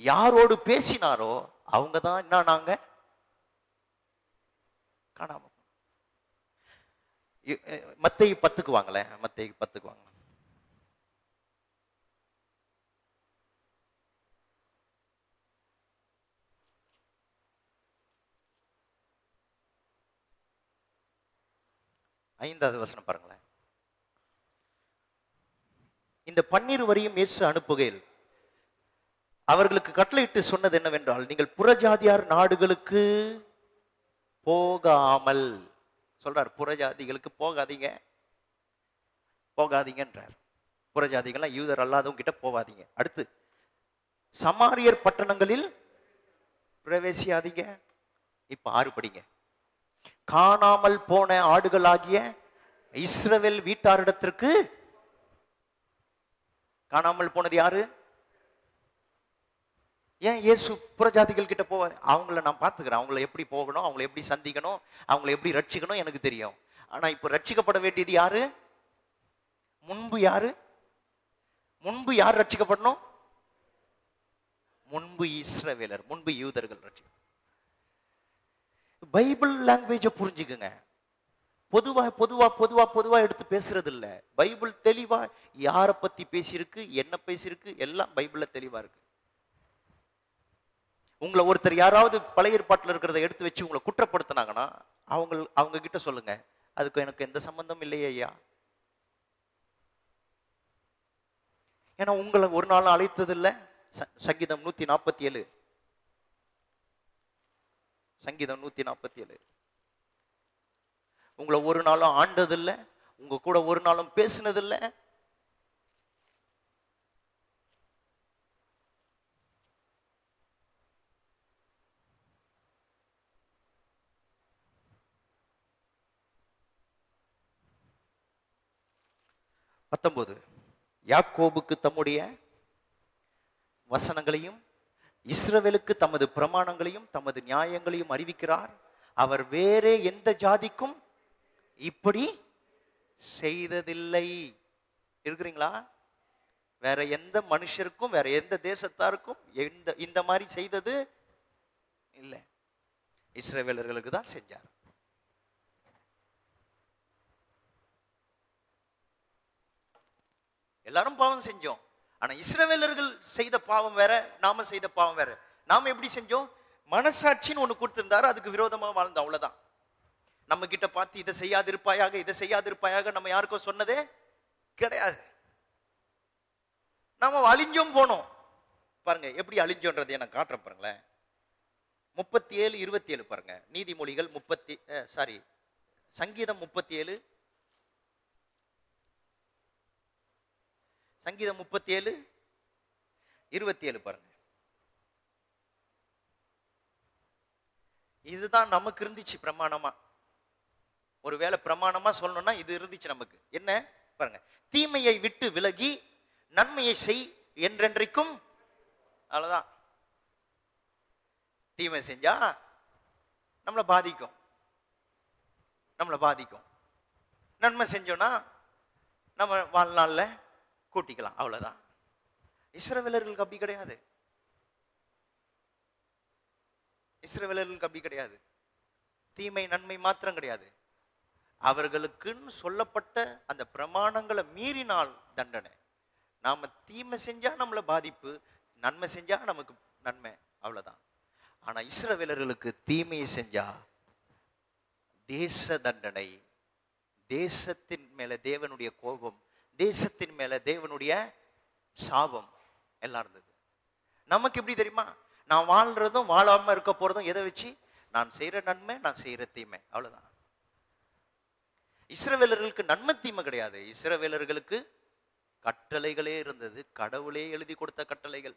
யாரோடு பேசினாரோ அவங்க தான் என்ன நாங்க காணாம மத்தையை பத்துக்கு வாங்களேன் மத்தை பத்துக்கு வாங்க. ஐந்தாவது வசனம் பாருங்களேன். இந்த பன்னீர் வரியும் இயேசு அனுப்புகையில் அவர்களுக்கு கட்டளையிட்டு சொன்னது என்னவென்றால் நீங்கள் புறஜாதியார் நாடுகளுக்கு போகாமல் சொல்றார் புறஜாதிகளுக்கு போகாதீங்க. போகாதீங்கன்றார். புறஜாதிகள்லாம் யூதர் அல்லாதவங்க கிட்ட போகாதீங்க அடுத்து சமாரியர் பட்டணங்களில் பிரவேசியாதீங்க. இப்ப ஆறு படிங்க. காணாமல் போன ஆடுகளாகிய இஸ்ரவேல் வீட்டாரிடத்திற்கு காணாமல் போனது யாரு? ஏன் இயேசு புறஜாதிகள் கிட்ட போவார் அவங்கள நான் பார்த்துக்கிறேன். அவங்கள எப்படி போகணும்? அவங்கள எப்படி சந்திக்கணும்? அவங்கள எப்படி ரட்சிக்கணும்? எனக்கு தெரியும். ஆனா இப்போ ரட்சிக்கப்பட வேண்டியது யாரு? முன்பு யாரு? முன்பு யார் ரட்சிக்கப்படணும்? முன்பு இஸ்ரவேலர் முன்பு யூதர்கள் ரட்சி பைபிள் லாங்குவேஜை புரிஞ்சுக்குங்க. பொதுவா பொதுவா பொதுவா பொதுவா எடுத்து பேசுறது இல்ல பைபிள் தெளிவா யாரை பத்தி பேசியிருக்கு என்ன பேசியிருக்கு எல்லாம் பைபிள்ல தெளிவா இருக்கு. உங்களை ஒருத்தர் யாராவது பழைய ஏற்பாட்டில் இருக்கிறத எடுத்து வச்சு உங்களை குற்றப்படுத்தினாங்கன்னா அவங்க அவங்க கிட்ட சொல்லுங்க. அதுக்கு எனக்கு எந்த சம்பந்தம் இல்லையே ஐயா. ஏன்னா உங்களை ஒரு நாள் அழைத்தது ச- சங்கீதம் நூத்தி நாற்பத்தி ஏழு சங்கீதம் நூத்தி நாற்பத்தி ஏழு உங்களை ஒரு நாளும் ஆண்டது இல்ல உங்க கூட ஒரு நாளும் பேசினதில்லை. இல்ல பத்தொன்பது யாக்கோபுக்கு தம்முடைய வசனங்களையும் இஸ்ரவேலுக்கு தமது பிரமாணங்களையும் தமது நியாயங்களையும் அறிவிக்கிறார். அவர் வேறே எந்த ஜாதிக்கும் இப்படி செய்ததில்லை. இருக்கிறீங்களா? வேற எந்த மனுஷருக்கும் வேற எந்த தேசத்தாருக்கும் எந்த இந்த மாதிரி செய்தது இல்லை. இஸ்ரவேலர்களுக்கு தான் செஞ்சார். எல்லாரும் பாவம் செஞ்சோம். ஆனா இஸ்ரவேலர்கள் செய்த பாவம் வேற நாம செய்த பாவம் வேற. நாம எப்படி செஞ்சோம்? மனசாட்சின்னு ஒண்ணு கொடுத்திருந்தாரு அதுக்கு விரோதமா வாழ்ந்தோம் அவ்வளவுதான். நம்ம கிட்ட பார்த்து இதை செய்யாதிருப்பாயாக இதை செய்யாதிருப்பாயாக நம்ம யாருக்கும் சொன்னதே கிடையாது. நாம அழிஞ்சோம் போனோம். பாருங்க எப்படி அழிஞ்சோன்றதை நான் காட்டுறேன் பாருங்களேன். முப்பத்தி ஏழு இருபத்தி ஏழு பாருங்க. நீதிமொழிகள் முப்பத்தி சாரி சங்கீதம் முப்பத்தி ஏழு சங்கீதம் முப்பத்தி ஏழு இருபத்தி ஏழு பாருங்க. இதுதான் நமக்கு இருந்துச்சு பிரமாணமா. ஒருவேளை பிரமாணமா சொல்லணும்னா இது இருந்துச்சு நமக்கு. என்ன? பாருங்க. தீமையை விட்டு விலகி நன்மையை செய் என்றென்றைக்கும் அவ்வளவுதான். தீமை செஞ்சா நம்மளை பாதிக்கும். நம்மளை பாதிக்கும். நன்மை செஞ்சோம்னா நம்ம வாழ்நாள்ல கூட்டிக்கலாம் அவ்வளவுதான். இஸ்ரவேலர்களுக்கு அப்படி கிடையாது. இஸ்ரவேலர்களுக்கு அப்படி கிடையாது. தீமை நன்மை மாத்திரம் கிடையாது. அவர்களுக்குன்னு சொல்லப்பட்ட அந்த பிரமாணங்களை மீறினால் தண்டனை. நாம தீமை செஞ்சா நம்மள பாதிப்பு நன்மை செஞ்சா நமக்கு நன்மை அவ்வளவுதான். ஆனா இஸ்ரவேலர்களுக்கு தீமையை செஞ்சா தேச தண்டனை தேசத்தின் மேல தேவனுடைய கோபம் தேசத்தின் மேல தேவனுடைய சாபம் எல்லாம் இருந்தது. நமக்கு எப்படி தெரியுமா? நான் வாழ்றதும் வாழாம இருக்க போறதும் எதை வச்சு? நான் செய்யற நன்மை நான் செய்யற தீமை. அவ்வளவுதான். இஸ்ரவேலர்களுக்கு நன்மை தீமை கிடையாது. இஸ்ரவேலர்களுக்கு கட்டளைகளே இருந்தது. கடவுளே எழுதி கொடுத்த கட்டளைகள்.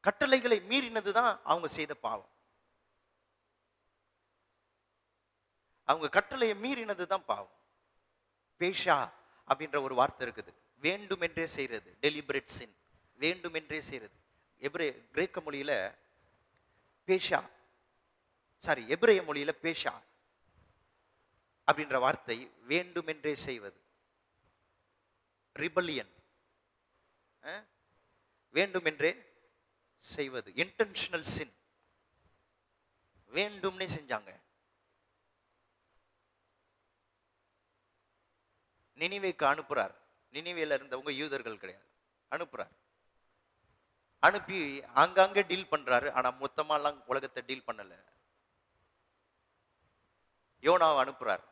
கட்டளைகளை மீறினதுதான் அவங்க செய்த பாவம். அவங்க கட்டளையை மீறினது தான் பாவம். பேஷா அப்படின்ற ஒரு வார்த்தை இருக்குது. வேண்டுமென்றே செய்யறது டெலிபரேட் சின் வேண்டுமென்றே செய்யறது எப்ரே கிரேக்க மொழியில பேஷா. சாரி எப்ரேய மொழியில பேஷா அப்படின்ற வார்த்தை வேண்டுமென்றே செய்வது. ரிபல்லியன். வேண்டுமென்றே செய்வது. இன்டென்ஷனல் சின் வேண்டும்னே செஞ்சாங்க. நினைவைக்கு அனுப்புறார். நினைவையில் இருந்தவங்க யூதர்கள் கிடையாது. அனுப்புறார். அனுப்பி அங்கங்கே டீல் பண்றாரு. ஆனா மொத்தமாலாம் உலகத்தை டீல் பண்ணல. யோனாவை அனுப்புறார்.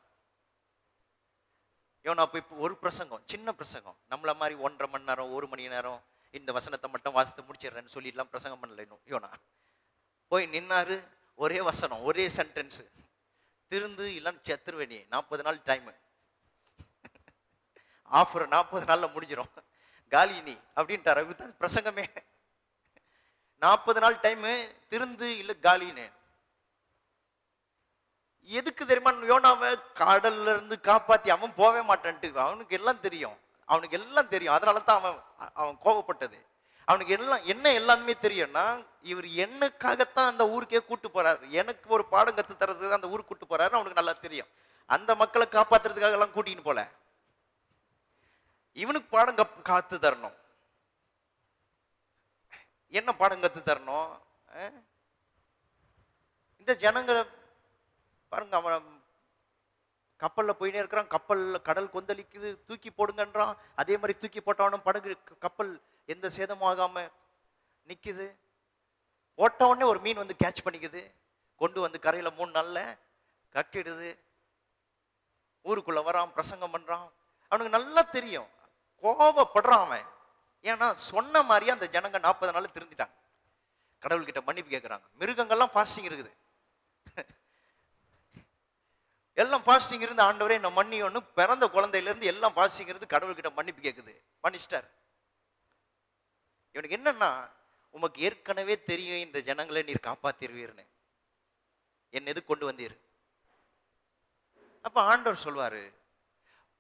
யோனா போய் ஒரு பிரசங்கம் சின்ன பிரசங்கம். நம்மள மாதிரி ஒன்றரை மணி நேரம் ஒரு மணி நேரம் இந்த வசனத்தை மட்டும் வாசித்து முடிச்சிடுறேன்னு சொல்லிடலாம் பிரசங்கம் பண்ணல இன்னும். யோனா போய் நின்னாரு. ஒரே வசனம் ஒரே சென்டென்ஸு திருந்து இல்லைன்னு செத்துருவேணி நாற்பது நாள் டைம் ஆஃபர் நாற்பது நாளில் முடிஞ்சிடும் காலினி நீ அப்படின்ட்டார் அதுதான் பிரசங்கமே. நாற்பது நாள் டைமு திருந்து இல்லை காலின்னு. எதுக்கு தெரியுமா? யோனாவை கடல்ல இருந்து காப்பாத்தி அவன் போவே மாட்டான்ட்டு. அவனுக்கு எல்லாம் தெரியும். அவனுக்கு எல்லாம் தெரியும். அதனால தான் அவன் அவன் கோவப்பட்டது. அவனுக்கு எல்லாம் என்ன எல்லாமே தெரியும்னா இவர் என்னக்காகத்தான் அந்த ஊருக்கே கூட்டு போறாரு. எனக்கு ஒரு பாடம் கத்து தரதுக்கு அந்த ஊருக்கு கூட்டு போறாரு அவனுக்கு நல்லா தெரியும். அந்த மக்களை காப்பாத்துறதுக்காக எல்லாம் கூட்டின்னு போல. இவனுக்கு பாடம் காத்து தரணும். என்ன பாடம் கத்து தரணும்? இந்த ஜனங்களை பாருங்க அவன் கப்பலில் போயினே இருக்கிறான். கப்பலில் கடல் கொந்தளிக்குது. தூக்கி போடுங்கன்றான். அதே மாதிரி தூக்கி போட்டவனும் படகு கப்பல் எந்த சேதமும் ஆகாமல் நிற்குது போட்ட உடனே ஒரு மீன் வந்து கேட்ச் பண்ணிக்குது. கொண்டு வந்து கரையில் மூணு நல்ல கட்டிடுது ஊருக்குள்ளே வரான் பிரசங்கம் பண்ணுறான் அவனுக்கு நல்லா தெரியும். கோவப்படுறான் அவன். ஏன்னா சொன்ன மாதிரியே அந்த ஜனங்க நாற்பது நாள் திருந்திட்டாங்க. கடவுள்கிட்ட மன்னிப்பு கேட்குறாங்க மிருகங்கள்லாம் ஃபாஸ்டிங் இருக்குது. எல்லாம் ஃபாஸ்டிங் இருந்து ஆண்டவரே நான் மன்னியோன்னு ஒன்று பிறந்த குழந்தையிலேருந்து எல்லாம் ஃபாஸ்டிங் இருந்து கடவுள்கிட்ட மன்னிப்பு கேட்குது மன்னிச்சிட்டார். இவனுக்கு என்னன்னா உமக்கு ஏற்கனவே தெரியும் இந்த ஜனங்களை நீர் காப்பாத்திருவீர்னு. என் எது கொண்டு வந்தீர்? அப்ப ஆண்டவர் சொல்வாரு.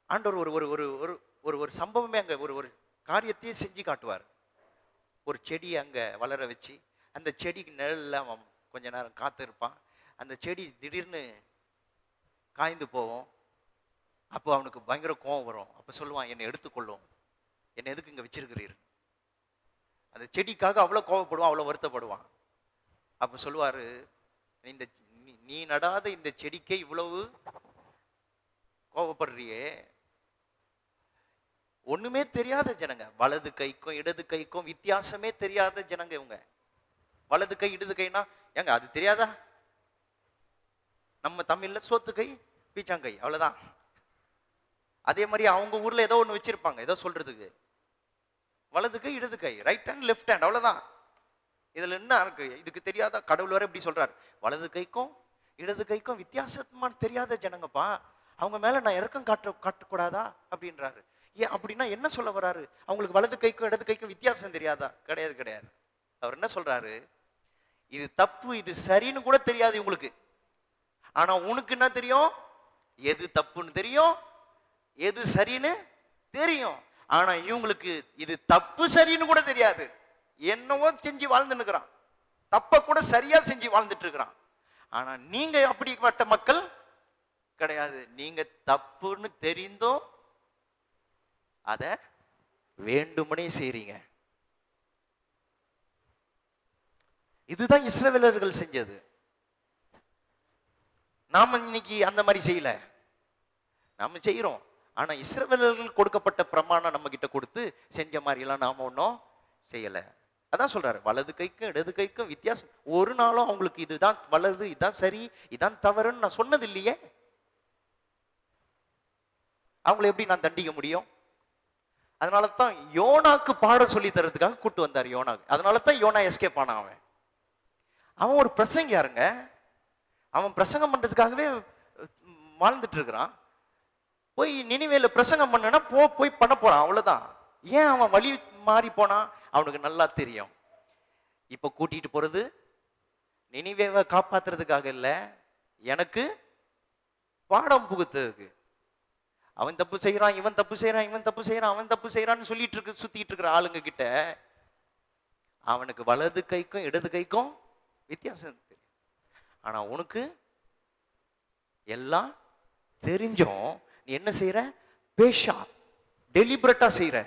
ஆண்டவர் ஒரு ஒரு ஒரு ஒரு ஒரு சம்பவமே அங்கே ஒரு ஒரு காரியத்தையே செஞ்சு காட்டுவார். ஒரு செடியை அங்கே வளர வச்சு அந்த செடிக்கு நிழலில் அவன் கொஞ்ச நேரம் காத்து இருப்பான் அந்த செடி திடீர்னு காய்ந்து போவோம். அப்போ அவனுக்கு பயங்கர கோவம் வரும். அப்போ சொல்லுவான் என்னை எடுத்துக்கொள்ளும். என்னை எதுக்கு இங்கே வச்சிருக்கிறீர்? அந்த செடிக்காக அவ்வளோ கோவப்படுவான் அவ்வளோ வருத்தப்படுவான். அப்போ சொல்லுவார் இந்த நீ- நீ நடாத இந்த செடிக்கே இவ்வளவு கோவப்படுறியே. ஒண்ணுமே தெரியாத ஜனங்க. வலது கைக்கும் இடது கைக்கும் வித்தியாசமே தெரியாத ஜனங்க இவங்க. வலது கை இடது கைனா ஏங்க அது தெரியாதா? நம்ம தமிழ்ல சோத்து கை பீச்சாங்கை அவ்வளவுதான். அதே மாதிரி அவங்க ஊர்ல ஏதோ ஒண்ணு வச்சிருப்பாங்க ஏதோ சொல்றதுக்கு. வலது கை இடது கை ரைட் ஹேண்ட் லெஃப்ட் ஹேண்ட் அவ்வளவுதான். இதுல என்ன இருக்கு? இதுக்கு தெரியாதா? கடவுள் வர இப்படி சொல்றாரு. வலது கைக்கும் இடது கைக்கும் வித்தியாசமான தெரியாத ஜனங்கப்பா. அவங்க மேல நான் இறக்கம் காட்ட காட்டக்கூடாதா? அப்படின்றாரு. ஏன் அப்படின்னா என்ன சொல்ல வர்றாரு அவங்களுக்கு வலது கைக்கும் இடது கைக்கும் வித்தியாசம் தெரியாதா? கிடையாது கிடையாது. அவர் என்ன சொல்றாரு? இது தப்பு இது சரின்னு கூட தெரியாது இவங்களுக்கு. ஆனா உனக்கு என்ன தெரியும்? எது தப்புன்னு தெரியும் எது சரின்னு தெரியும். ஆனா இவங்களுக்கு இது தப்பு சரின்னு கூட தெரியாது. என்னவோ செஞ்சு வாழ்ந்துன்னுக்குறான் தப்ப கூட சரியா செஞ்சு வாழ்ந்துட்டு இருக்கிறான். ஆனா நீங்க அப்படிப்பட்ட மக்கள் கிடையாது. நீங்க தப்புன்னு தெரிந்தும் அத வேண்டுமனே செய்றீங்க. இதுதான் இஸ்ரவேலர்கள் செஞ்சது. நாம இன்னைக்கு அந்த மாதிரி செய்யல. நாம செய்யறோம் ஆனா இஸ்ரவேலர்கள் கொடுக்கப்பட்ட பிரமாணம் நம்ம கிட்ட கொடுத்து செஞ்ச மாதிரி எல்லாம் நாம ஒன்றும் செய்யல. அதான் சொல்றாரு. வலது கைக்கும் இடது கைக்கும் வித்தியாசம். ஒரு நாளும் அவங்களுக்கு இதுதான் வலது இதுதான் சரி இதான் தவறுன்னு நான் சொன்னது இல்லையே. அவங்கள எப்படி நான் தண்டிக்க முடியும்? அதனால தான் யோனாக்கு பாடம் சொல்லி தரதுக்காக கூட்டு வந்தார் யோனாக்கு. அதனால தான் யோனா எஸ்கேப் ஆனான் அவன். அவன் ஒரு பிரசங்கியாருங்க அவன் பிரசங்கம் பண்றதுக்காகவே வாழ்ந்துட்டு இருக்கிறான். போய் நினைவேல பிரசங்கம் பண்ணனா போ போய் பண்ண போறான். அவ்வளவுதான். ஏன் அவன் வழி மாறி போனான்? அவனுக்கு நல்லா தெரியும். இப்ப கூட்டிட்டு போறது நினைவேவை காப்பாத்துறதுக்காக இல்லை எனக்கு பாடம் புகுத்ததுக்கு அவன் தப்பு செய்யறான் இவன் தப்பு செய்யறான் இவன் தப்பு செய்யறான் அவன் தப்பு செய்யறான்னு சொல்லிட்டு இருக்கு சுத்திட்டு இருக்கிற ஆளுங்க கிட்ட அவனுக்கு வலது கைக்கும் இடது கைக்கும் வித்தியாசம் தெரியும் ஆனா உனக்கு எல்லாம் தெரிஞ்சும் நீ என்ன செய்யற பேஷா டெலிபரட்டா செய்யற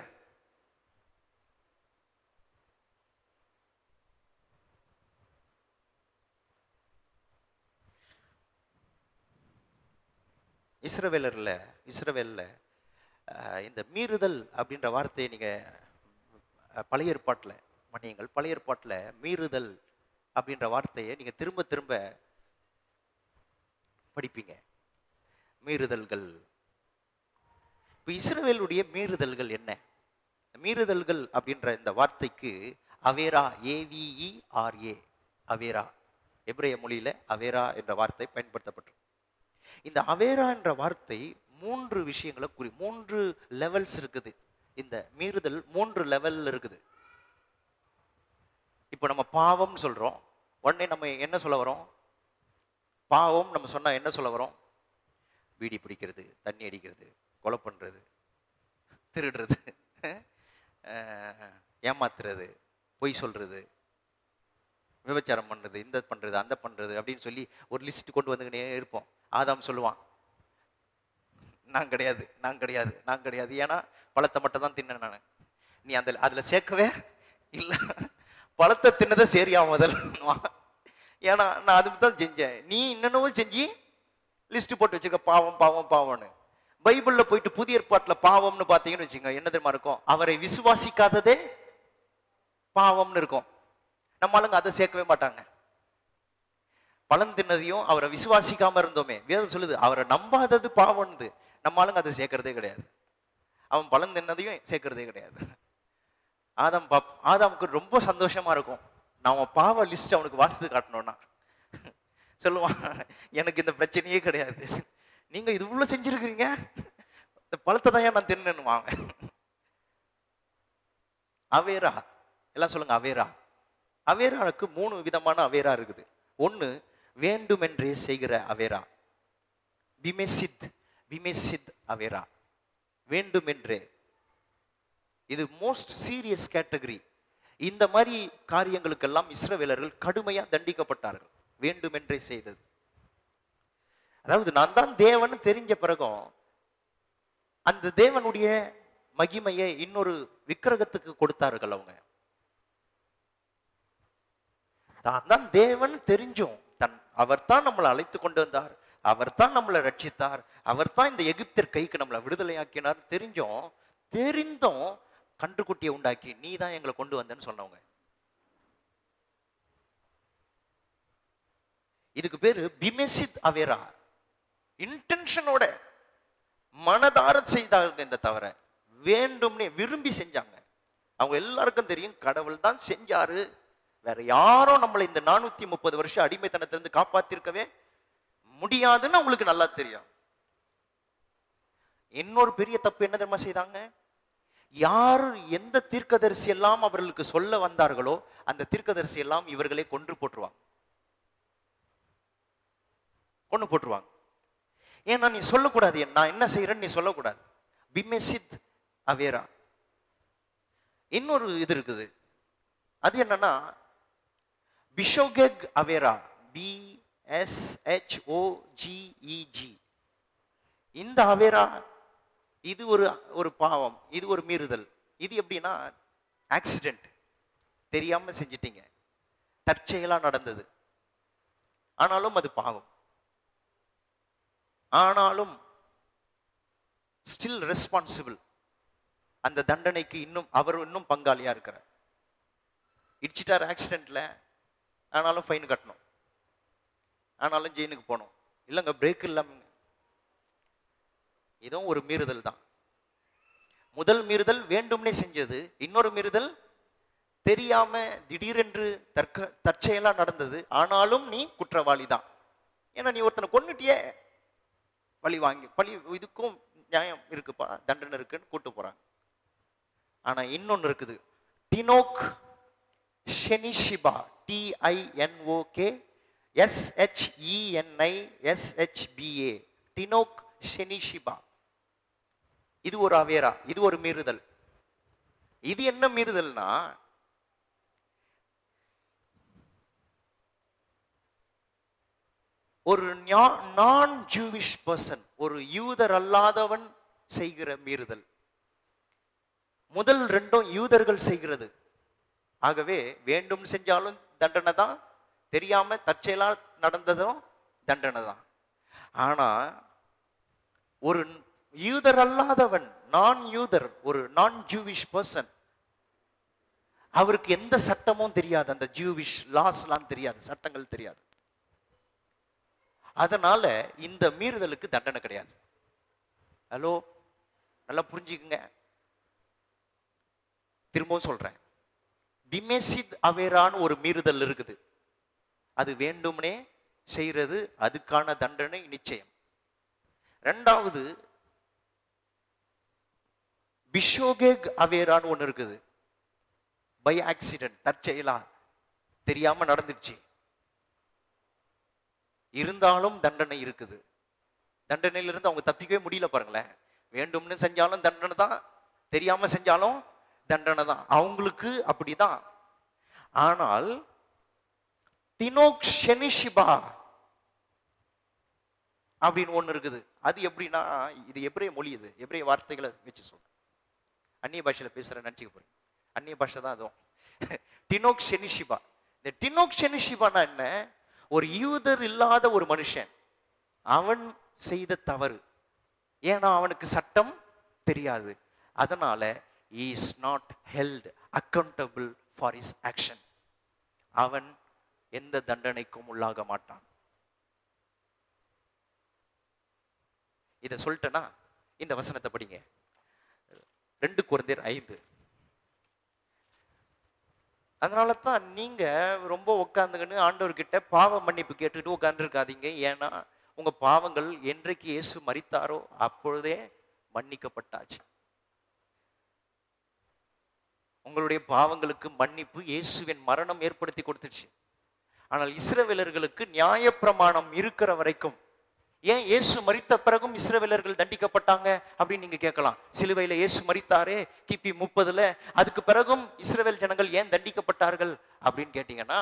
இஸ்ரவேலரில் இஸ்ரவேல்ல இந்த மீறுதல் அப்படின்ற வார்த்தையை நீங்க பழைய ஏற்பாட்டுல மன்னியுங்கள் பழைய ஏற்பாட்டுல மீறுதல் அப்படின்ற வார்த்தையை நீங்க திரும்ப திரும்ப படிப்பீங்க. மீறுதல்கள். இப்போ இஸ்ரவேலுடைய மீறுதல்கள் என்ன? மீறுதல்கள் அப்படின்ற இந்த வார்த்தைக்கு அவேரா ஏவிஇஆர்ஏ அவேரா. எபிரேய மொழியில அவேரா என்ற வார்த்தை பயன்படுத்தப்பட்டிருக்கு. இந்த அவேரா என்ற வார்த்தை மூன்று விஷயங்களை குறி மூன்று லெவல்ஸ் இருக்குது. இந்த மீறுதல் மூன்று லெவல்ல இருக்குது. இப்போ நம்ம பாவம் சொல்றோம். உடனே நம்ம என்ன சொல்ல வரோம்? பாவம் நம்ம சொன்னா என்ன சொல்ல வரோம்? பீடி பிடிக்கிறது தண்ணி அடிக்கிறது கொலை பண்றது திருடுறது ஏமாத்துறது பொய் சொல்றது விபச்சாரம் பண்ணுறது இந்த பண்ணுறது அந்த பண்ணுறது அப்படின்னு சொல்லி ஒரு லிஸ்ட் கொண்டு வந்துக்கினே இருப்போம். ஆதாம் சொல்லுவான் நான் கிடையாது நான் கிடையாது நான் கிடையாது. ஏன்னா பழத்தை மட்டும் தான் தின்னேன் நான். நீ அந்த அதில் சேர்க்கவே இல்லை. பழத்தை தின்னதை சரியா முதல் ஏன்னா நான் அதுக்கு தான் செஞ்சேன். நீ என்னென்னவோ செஞ்சு லிஸ்ட் போட்டு வச்சிருக்க பாவம் பாவம் பாவம்னு. பைபிளில் போயிட்டு புதிய ஏற்பாட்டில் பாவம்னு பார்த்தீங்கன்னு வச்சுங்க என்ன தெரியுமா இருக்கும்? அவரை விசுவாசிக்காததே பாவம்னு இருக்கும். நம்ம ஆளுங்க அதை சேர்க்கவே மாட்டாங்க. பழம் தின்னதையும் அவரை விசுவாசிக்காம இருந்தோமே. வேதம் சொல்லுது அவரை நம்பாதது பாவம்னு நம்ம ஆளுங்க அதை சேர்க்கறதே கிடையாது. அவன் பழம் தின்னதையும் சேர்க்கறதே கிடையாது. ஆதாம் பாப் ஆதாமுக்கு ரொம்ப சந்தோஷமா இருக்கும். நான் அவன் பாவ லிஸ்ட் அவனுக்கு வாசித்து காட்டணும்னா. சொல்லுவான் எனக்கு இந்த பிரச்சனையே கிடையாது. நீங்க இது உள்ள செஞ்சிருக்கிறீங்க? இந்த பழத்தை தான் ஏன் நான் தின்னுவாங்க அவேரா எல்லாம் சொல்லுங்க அவேரா. அவேராவுக்கு மூணு விதமான அவேரா இருக்குது. ஒன்று வேண்டுமென்றே செய்கிற அவேரா. விமெசித் விமெசித் அவேரா. வேண்டுமென்றே. இது மோஸ்ட் சீரியஸ் கேட்டகரி இந்த மாதிரி காரியங்களுக்கெல்லாம் இஸ்ரவேலர்கள் கடுமையாக தண்டிக்கப்பட்டார்கள். வேண்டுமென்றே செய்தது. அதாவது நான் தான் தேவன் தெரிஞ்ச பிறகும் அந்த தேவனுடைய மகிமையை இன்னொரு விக்கிரகத்துக்கு கொடுத்தார்கள் அவங்க. தான் தான் தேவன் தெரிஞ்சும். தன் அவர் தான் நம்மளை அழைத்து கொண்டு வந்தார். அவர் தான் நம்மளை ரட்சித்தார். அவர் தான் இந்த எகிப்தியர் கைக்கு நம்மளை விடுதலையாக்கினார். தெரிஞ்சும் தெரிந்தும் கன்றுக்குட்டியை உண்டாக்கி நீ தான் எங்களை கொண்டு வந்தேன்னு சொன்னவங்க. இதுக்கு பேரு பிமெசித் அவேரா. இன்டென்ஷனோட மனதார செய்தாங்க இந்த தவிர வேண்டும்னே விரும்பி செஞ்சாங்க. அவங்க எல்லாருக்கும் தெரியும் கடவுள் தான் செஞ்சாரு. வேற யாரும் நம்மளை இந்த நானூத்தி முப்பது வருஷம் அடிமைத்தனத்திலிருந்து காப்பாத்திருக்கவே முடியாதுன்னு அவங்களுக்கு நல்லா தெரியும். இன்னொரு பெரிய தப்பு என்ன தெரியுமா செய்தாங்க? யார் எந்த தீர்க்கதரிசி எல்லாம் அவர்களுக்கு சொல்ல வந்தார்களோ அந்த தீர்க்கதரிசி எல்லாம் இவர்களே கொன்று போட்டுருவாங்க. கொண்டு போட்டுருவாங்க. ஏன்னா நீ சொல்லக்கூடாது நான் என்ன செய்யறேன்னு நீ சொல்லக்கூடாது. பிமெசித் அவேரா. இன்னொரு இது இருக்குது. அது என்னன்னா பிஷோகெக் அவேரா பி எஸ் ஹெச் இந்த அவேரா இது ஒரு ஒரு பாவம் இது ஒரு மீறுதல். இது எப்படின்னா ஆக்சிடென்ட் தெரியாம செஞ்சிட்டீங்க. தற்செயலா நடந்தது. ஆனாலும் அது பாவம். ஆனாலும் ஸ்டில் ரெஸ்பான்சிபிள் அந்த தண்டனைக்கு இன்னும் அவர் இன்னும் பங்காளியா இருக்கிறார். இடிச்சிட்டார் ஆக்சிடென்ட்ல ஆனாலும் ஃபைன் கட்டணும். ஆனாலும் ஜெயிலுக்கு போகணும். இல்லைங்க பிரேக் இல்லாம இதுவும் ஒரு மீறுதல் தான். முதல் மீறுதல் வேண்டும்னே செஞ்சது இன்னொரு மீறுதல் தெரியாம திடீரென்று தற்க தற்செயலா நடந்தது. ஆனாலும் நீ குற்றவாளி தான். ஏன்னா நீ ஒருத்தனை கொன்னுட்டியே பழி வாங்கி பழி இதுக்கும் நியாயம் இருக்குப்பா தண்டனை இருக்குன்னு கூட்டு போறாங்க. ஆனா இன்னொன்னு இருக்குது. டினோக் ஷெனிஷிபா டிஐஎன்ஓகே எஸ்ஹெச்இஎன்ஐ எஸ்ஹெச்பிஏ டினோக் ஷெனிஷிபா இது ஒரு அவேரா இது ஒரு மீறுதல். இது என்ன மீறுதல்னா ஒரு நான் ஜூவிஷ் பர்சன் ஒரு யூதர் அல்லாதவன் செய்கிற மீறுதல். முதல் ரெண்டும் யூதர்கள் செய்கிறது. ஆகவே வேண்டும் செஞ்சாலும் தண்டனை தான். தெரியாம தற்செயலா நடந்ததும் தண்டனை தான். ஆனா ஒரு யூதர் அல்லாதவன் நான் யூதர் ஒரு நான் ஜூவிஷ் பர்சன் அவருக்கு எந்த சட்டமும் தெரியாது. அந்த ஜூவிஷ் லாஸ்லாம் தெரியாது சட்டங்கள் தெரியாது. அதனால இந்த மீறுதலுக்கு தண்டனை கிடையாது. ஹலோ நல்லா புரிஞ்சுக்குங்க. திரும்பவும் சொல்றேன். பிமேசித் அவேரான்னு ஒரு மீறுதல் இருக்குது. அது வேண்டும்னே செய்யறது அதுக்கான தண்டனை நிச்சயம். ரெண்டாவது பிஷோகேக் அவேரான்னு ஒன்று இருக்குது. பை ஆக்சிடென்ட் தற்செயலா. தெரியாம நடந்துடுச்சு. இருந்தாலும் தண்டனை இருக்குது. தண்டனையிலிருந்து அவங்க தப்பிக்கவே முடியல பாருங்களேன். வேண்டும்னு செஞ்சாலும் தண்டனை தான் தெரியாம செஞ்சாலும் தண்டனை தான். அவங்களுக்கு அப்படிதான். ஆனால் டினோக்ஷெனிஷிபா அப்படின்னு ஒண்ணு இருக்குது. அது எப்படின்னா இது எப்படியே மொழி இது. எப்ரே வார்த்தைகளை வச்சு சொல்றேன். அந்நிய பாஷையில பேசுற நினைச்சுக்க போறேன். அந்நிய பாஷை தான் அதுவும். டினோக்ஷனிஷிபா இந்த டினோக்ஷனிஷிபானா என்ன? ஒரு யூதர் இல்லாத ஒரு மனுஷன் அவன் செய்த தவறு. ஏன்னா அவனுக்கு சட்டம் தெரியாது. அதனால is not held accountable for his action அவன் எந்த தண்டனைக்கும் உள்ளாக மாட்டான். இதை சொல்லிட்டேன்னா இந்த வசனத்தை படிங்க. ரெண்டு குழந்தையர் ஐந்து. அதனால தான் நீங்க ரொம்ப உட்காந்துக்கின்னு ஆண்டவர்கிட்ட பாவ மன்னிப்பு கேட்டுக்கிட்டு உட்காந்துருக்காதீங்க ஏன்னா உங்க பாவங்கள் என்றைக்கு இயேசு மறித்தாரோ அப்பொழுதே மன்னிக்கப்பட்டாச்சு. உங்களுடைய பாவங்களுக்கு மன்னிப்பு இயேசுவின் மரணம் ஏற்படுத்தி கொடுத்துச்சு. ஆனால் இஸ்ரவேலர்களுக்கு நியாயப்பிரமாணம் இருக்கிற வரைக்கும் ஏன் இயேசு மரித்த பிறகும் இஸ்ரவேலர்கள் தண்டிக்கப்பட்டாங்க அப்படின்னு நீங்க கேட்கலாம். சிலுவையில இயேசு மரித்தாரே கிபி முப்பதுல அதுக்கு பிறகும் இஸ்ரவேல் ஜனங்கள் ஏன் தண்டிக்கப்பட்டார்கள் அப்படின்னு கேட்டீங்கன்னா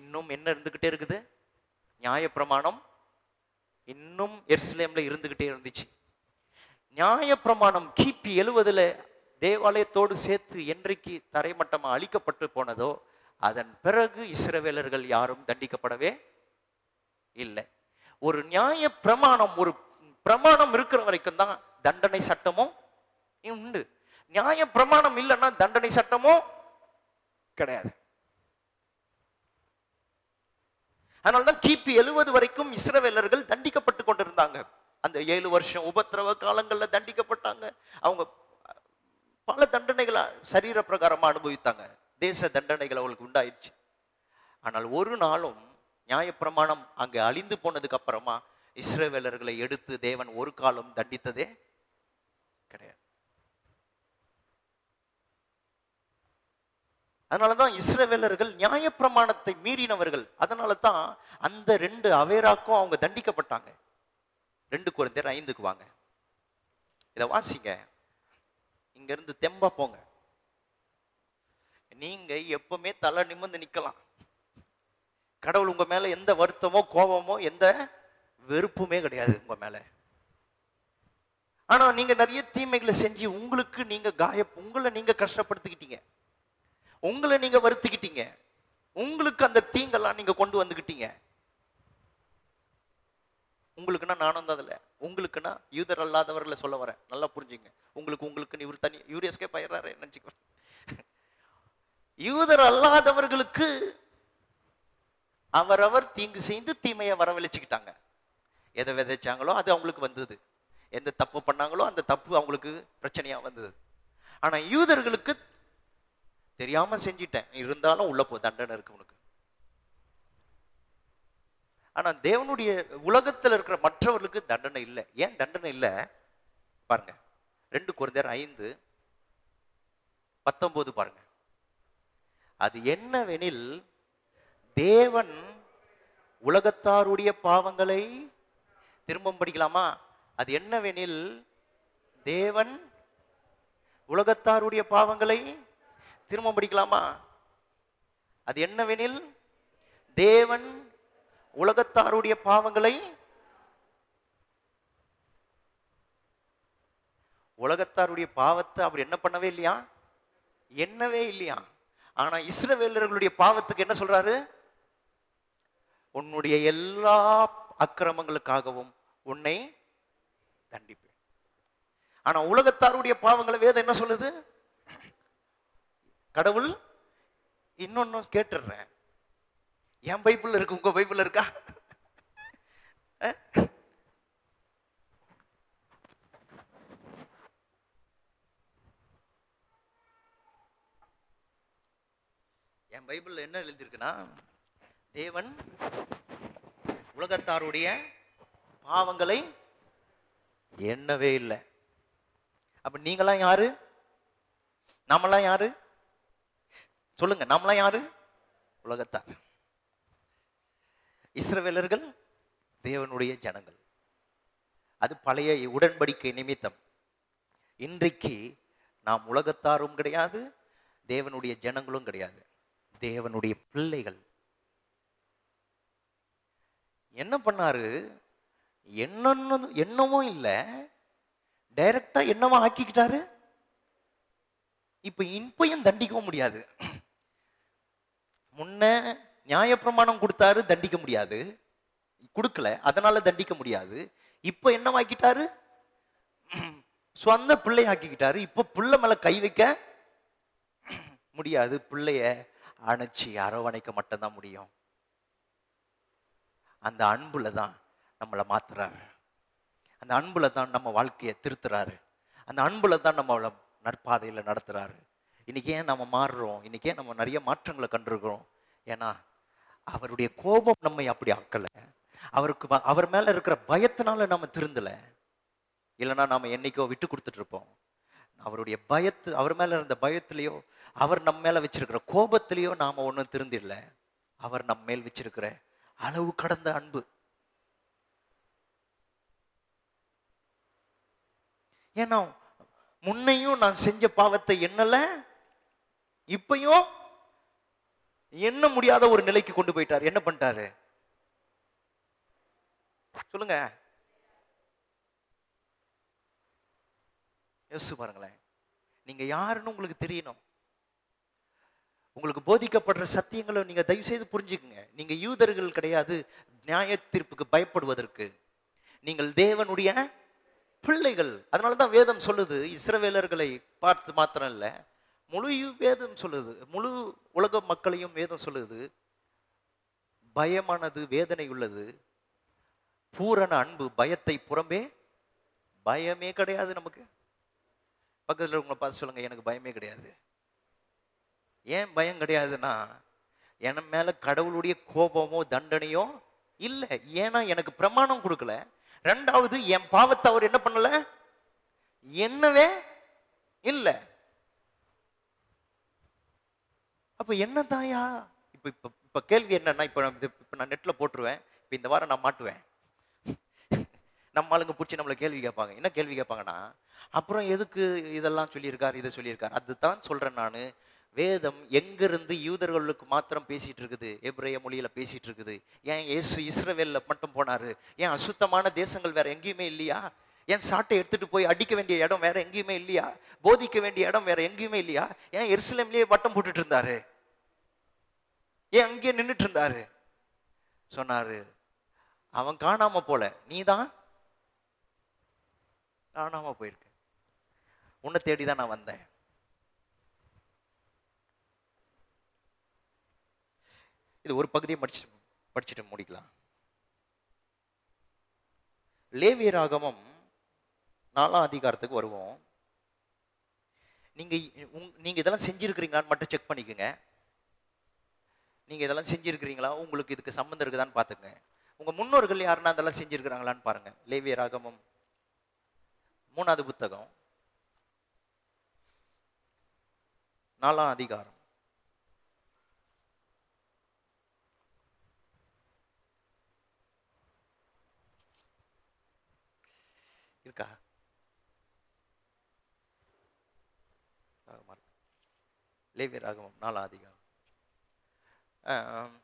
இன்னும் என்ன இருந்துகிட்டே இருக்குது? நியாயப்பிரமாணம் இன்னும் எருசலேம்ல இருந்துகிட்டே இருந்துச்சு. நியாயப்பிரமாணம் கிபி எழுவதுல தேவாலயத்தோடு சேர்த்து என்றைக்கு தரைமட்டமாக அழிக்கப்பட்டு போனதோ அதன் பிறகு இஸ்ரவேலர்கள் யாரும் தண்டிக்கப்படவே இல்லை. ஒரு நியாய பிரமாணம் ஒரு பிரமாணம் இருக்கிற வரைக்கும் தான் தண்டனை சட்டமும் உண்டு. நியாய பிரமாணம் இல்லைன்னா தண்டனை சட்டமும் கிடையாது. அதனால்தான் கிபி எழுவது வரைக்கும் இஸ்ரவேலர்கள் தண்டிக்கப்பட்டு கொண்டிருந்தாங்க. அந்த ஏழு வருஷம் உபத்திரவ காலங்கள்ல தண்டிக்கப்பட்டாங்க. அவங்க பல தண்டனைகளை சரீர பிரகாரமா அனுபவித்தாங்க. தேச தண்டனைகள் அவளுக்கு உண்டாயிடுச்சு. ஆனால் ஒரு நாளும் நியாயப்பிரமாணம் அங்கே அழிந்து போனதுக்கு அப்புறமா இஸ்ரேவேலர்களை எடுத்து தேவன் ஒரு காலம் தண்டித்ததே கிடையாது. அதனாலதான் இஸ்ரவேலர்கள் நியாயப்பிரமாணத்தை மீறினவர்கள். அதனால தான் அந்த ரெண்டு அவேராக்கும் அவங்க தண்டிக்கப்பட்டாங்க. ரெண்டு குழந்தையர் ஐந்துக்கு வாங்க. இதை வாசிங்க. இங்க இருந்து தெம்பா போங்க. நீங்க எப்பவுமே தலை நிமிர்ந்து நிக்கலாம். கடவுள் உங்க மேல எந்த வருத்தமோ கோபமோ எந்த வெறுப்புமே கிடையாது உங்க மேல. ஆனா நீங்க நிறைய தீமைகளை செஞ்சு உங்களுக்கு நீங்க காய உங்களை நீங்க கஷ்டப்படுத்திக்கிட்டீங்க. உங்களை நீங்க வருத்திக்கிட்டீங்க. உங்களுக்கு அந்த தீங்கெல்லாம் நீங்க கொண்டு வந்துக்கிட்டீங்க. உங்களுக்குன்னா நானும் தான் அதுல. உங்களுக்குன்னா யூதர் அல்லாதவர்களை சொல்ல வரேன். நல்லா புரிஞ்சுங்க. உங்களுக்கு உங்களுக்குன்னு இவர் தனி யூரியஸ்கே பயிர்றாரு ஆயிடுறாரு யூதர் அல்லாதவர்களுக்கு அவரவர் தீங்கு செய்து தீமையை வரவழைச்சுக்கிட்டாங்க. எதை விதைச்சாங்களோ அது அவங்களுக்கு வந்தது. எந்த தப்பு பண்ணாங்களோ அந்த தப்பு அவங்களுக்கு பிரச்சனையா வந்தது. ஆனா யூதர்களுக்கு தெரியாம செஞ்சிட்டேன். இருந்தாலும் உள்ள போ தண்டனை இருக்கு உனக்கு. ஆனா தேவனுடைய உலகத்துல இருக்கிற மற்றவர்களுக்கு தண்டனை இல்லை. ஏன் தண்டனை இல்லை? பாருங்க. ரெண்டு குறைந்தர் ஐந்து பத்தொன்பது பாருங்க. அது என்னவெனில் தேவன் உலகத்தாருடைய பாவங்களை திரும்பம் படிக்கலாமா? அது என்னவெனில் தேவன் உலகத்தாருடைய பாவங்களை திரும்ப படிக்கலாமா? அது என்னவெனில் தேவன் உலகத்தாருடைய பாவங்களை உலகத்தாருடைய பாவத்தை அவர் என்ன பண்ணவே இல்லையா? என்னவே இல்லையா? ஆனா இஸ்ரவேலர்களுடைய பாவத்துக்கு என்ன சொல்றாரு? உன்னுடைய எல்லா அக்கிரமங்களுக்காகவும் உன்னை தண்டிப்பேன். ஆனா உலகத்தாருடைய பாவங்களை வேதம் என்ன சொல்லுது? கடவுள் இன்னொன்னு கேட்டுடுறேன். என் பைபிள்ல இருக்கு உங்க பைபிள்ல இருக்கா? என் பைபிள்ல என்ன எழுதியிருக்குன்னா தேவன் உலகத்தாருடைய பாவங்களை எண்ணவே இல்லை. அப்ப நீங்களாம் யாரு? நம்மளாம் யாரு? சொல்லுங்க நம்மளாம் யாரு? உலகத்தார். இஸ்ரவேலர்கள் தேவனுடைய ஜனங்கள். அது பழைய உடன்படிக்கை நிமித்தம். இன்றைக்கு நாம் உலகத்தாரும் கிடையாது தேவனுடைய ஜனங்களும் கிடையாது. தேவனுடைய பிள்ளைகள். என்ன பண்ணாரு? என்னன்னு என்னமும் இல்லை. டைரக்டா என்னவா ஆக்கிக்கிட்டாரு. இப்ப இன்பையும் தண்டிக்கவும் முடியாது. முன்ன நியாயப்பிரமாணம் கொடுத்தாரு தண்டிக்க முடியாது. கொடுக்கல அதனால தண்டிக்க முடியாது. இப்ப என்னவாக்கிட்டாரு? சொந்த பிள்ளை ஆக்கிக்கிட்டாரு இப்ப பிள்ளை மேல கை வைக்க முடியாது. பிள்ளைய அணைச்சி அரவணைக்க மட்டும்தான் முடியும். அந்த அன்புல தான் நம்மளை மாத்துறாரு. அந்த அன்புல தான் நம்ம வாழ்க்கையை திருத்துறாரு. அந்த அன்புல தான் நம்மளை நற்பாதையில நடத்துறாரு. இன்னைக்கு ஏன் நம்ம மாறுறோம். இன்னைக்கு ஏன் நம்ம நிறைய மாற்றங்களை கண்டிருக்கிறோம். ஏன்னா அவருடைய கோபம் நம்மை அப்படி ஆக்கல. அவருக்கு அவர் மேல இருக்கிற பயத்தினால நம்ம திருந்தல. இல்லைன்னா நாம என்னைக்கோ விட்டு கொடுத்துட்டு இருப்போம். அவருடைய பயத்து அவர் மேல இருந்த பயத்திலையோ அவர் நம்ம மேல வச்சிருக்கிற கோபத்திலையோ நாம ஒண்ணும் திருந்திடல. அவர் நம்ம மேல் வச்சிருக்கிற அளவு கடந்த அன்பு. ஏன்னா முன்னையும் நான் செஞ்ச பாவத்தை என்னல இப்பயும் எண்ண முடியாத ஒரு நிலைக்கு கொண்டு போயிட்டார். என்ன பண்ணிட்டாரு? சொல்லுங்க. யோசிச்சு பாருங்களேன். நீங்க யாருன்னு உங்களுக்கு தெரியணும். உங்களுக்கு போதிக்கப்படுற சத்தியங்களை நீங்க தயவு செய்து புரிஞ்சுக்குங்க. நீங்க யூதர்கள் கிடையாது நியாய தீர்ப்புக்கு பயப்படுவதற்கு. நீங்கள் தேவனுடைய பிள்ளைகள். அதனாலதான் வேதம் சொல்லுது இஸ்ரவேலர்களை பார்த்து மாத்திரம் இல்ல. முழு வேதம் சொல்லுது முழு உலக மக்களையும் வேதம் சொல்லுது. பயமானது வேதனை உள்ளது. பூரண அன்பு பயத்தை புறம்பே பயமே கிடையாது நமக்கு. பக்கத்தில் உங்களை பார்த்து சொல்லுங்க எனக்கு பயமே கிடையாது. ஏன் பயம் கிடையாதுன்னா என் மேல கடவுளுடைய கோபமோ தண்டனையோ இல்லை. ஏன்னா எனக்கு பிரமாணம் கொடுக்கல. ரெண்டாவது என் பாவத்தை அவர் என்ன பண்ணல? என்னவே இல்லை. அப்போ என்ன தாயா இப்போ இப்போ இப்போ கேள்வி என்னன்னா இப்போ நான் நான் நெட்டில் போட்டுருவேன். இப்போ இந்த வாரம் நான் மாட்டுவேன். நம்ம ஆளுங்க பிடிச்சி நம்மளை கேள்வி கேட்பாங்க. என்ன கேள்வி கேட்பாங்கன்னா அப்புறம் எதுக்கு இதெல்லாம் சொல்லியிருக்கார் இதை சொல்லியிருக்கார்? அதுதான் சொல்கிறேன் நான். வேதம் எங்கிருந்து யூதர்களுக்கு மாத்திரம் பேசிட்டு இருக்குது? எபிரேய மொழியில பேசிட்டு இருக்குது. ஏன் இயேசு இஸ்ரவேல்ல மட்டும் போனாரு? ஏன் அசுத்தமான தேசங்கள் வேற எங்கேயுமே இல்லையா? ஏன் சாட்டை எடுத்துட்டு போய் அடிக்க வேண்டிய இடம் வேற எங்கேயுமே இல்லையா? போதிக்க வேண்டிய இடம் வேற எங்கேயுமே இல்லையா? ஏன் எருசலேம்லயே வட்டம் போட்டுட்டு இருந்தாரு? ஏன் அங்கேயே நின்னுட்டு இருந்தாரு? சொன்னாரு அவன் காணாம போல. நீ தான் காணாம போயிருக்க உன்னை தேடிதான் நான் வந்தேன். இது ஒரு பகுதியை படிச்சு படிச்சுட்டு முடிக்கலாம். லேவியராகமம் நாலாம் அதிகாரத்துக்கு வருவோம். நீங்கள் உங்- நீங்கள் இதெல்லாம் செஞ்சுருக்கிறீங்களான்னு மட்டும் செக் பண்ணிக்கோங்க. நீங்கள் இதெல்லாம் செஞ்சுருக்கிறீங்களா? உங்களுக்கு இதுக்கு சம்மந்தம் இருக்குதான்னு பாத்துங்க உங்கள் முன்னோர்கள் யாருன்னா அதெல்லாம் பாருங்கள் லேவிய ராகவம் மூணாவது புத்தகம். நாலாம் அதிகாரம் இருக்கா ராகமம். லேவியராகவும் ராகமம் நாலாம் அதிகாரம்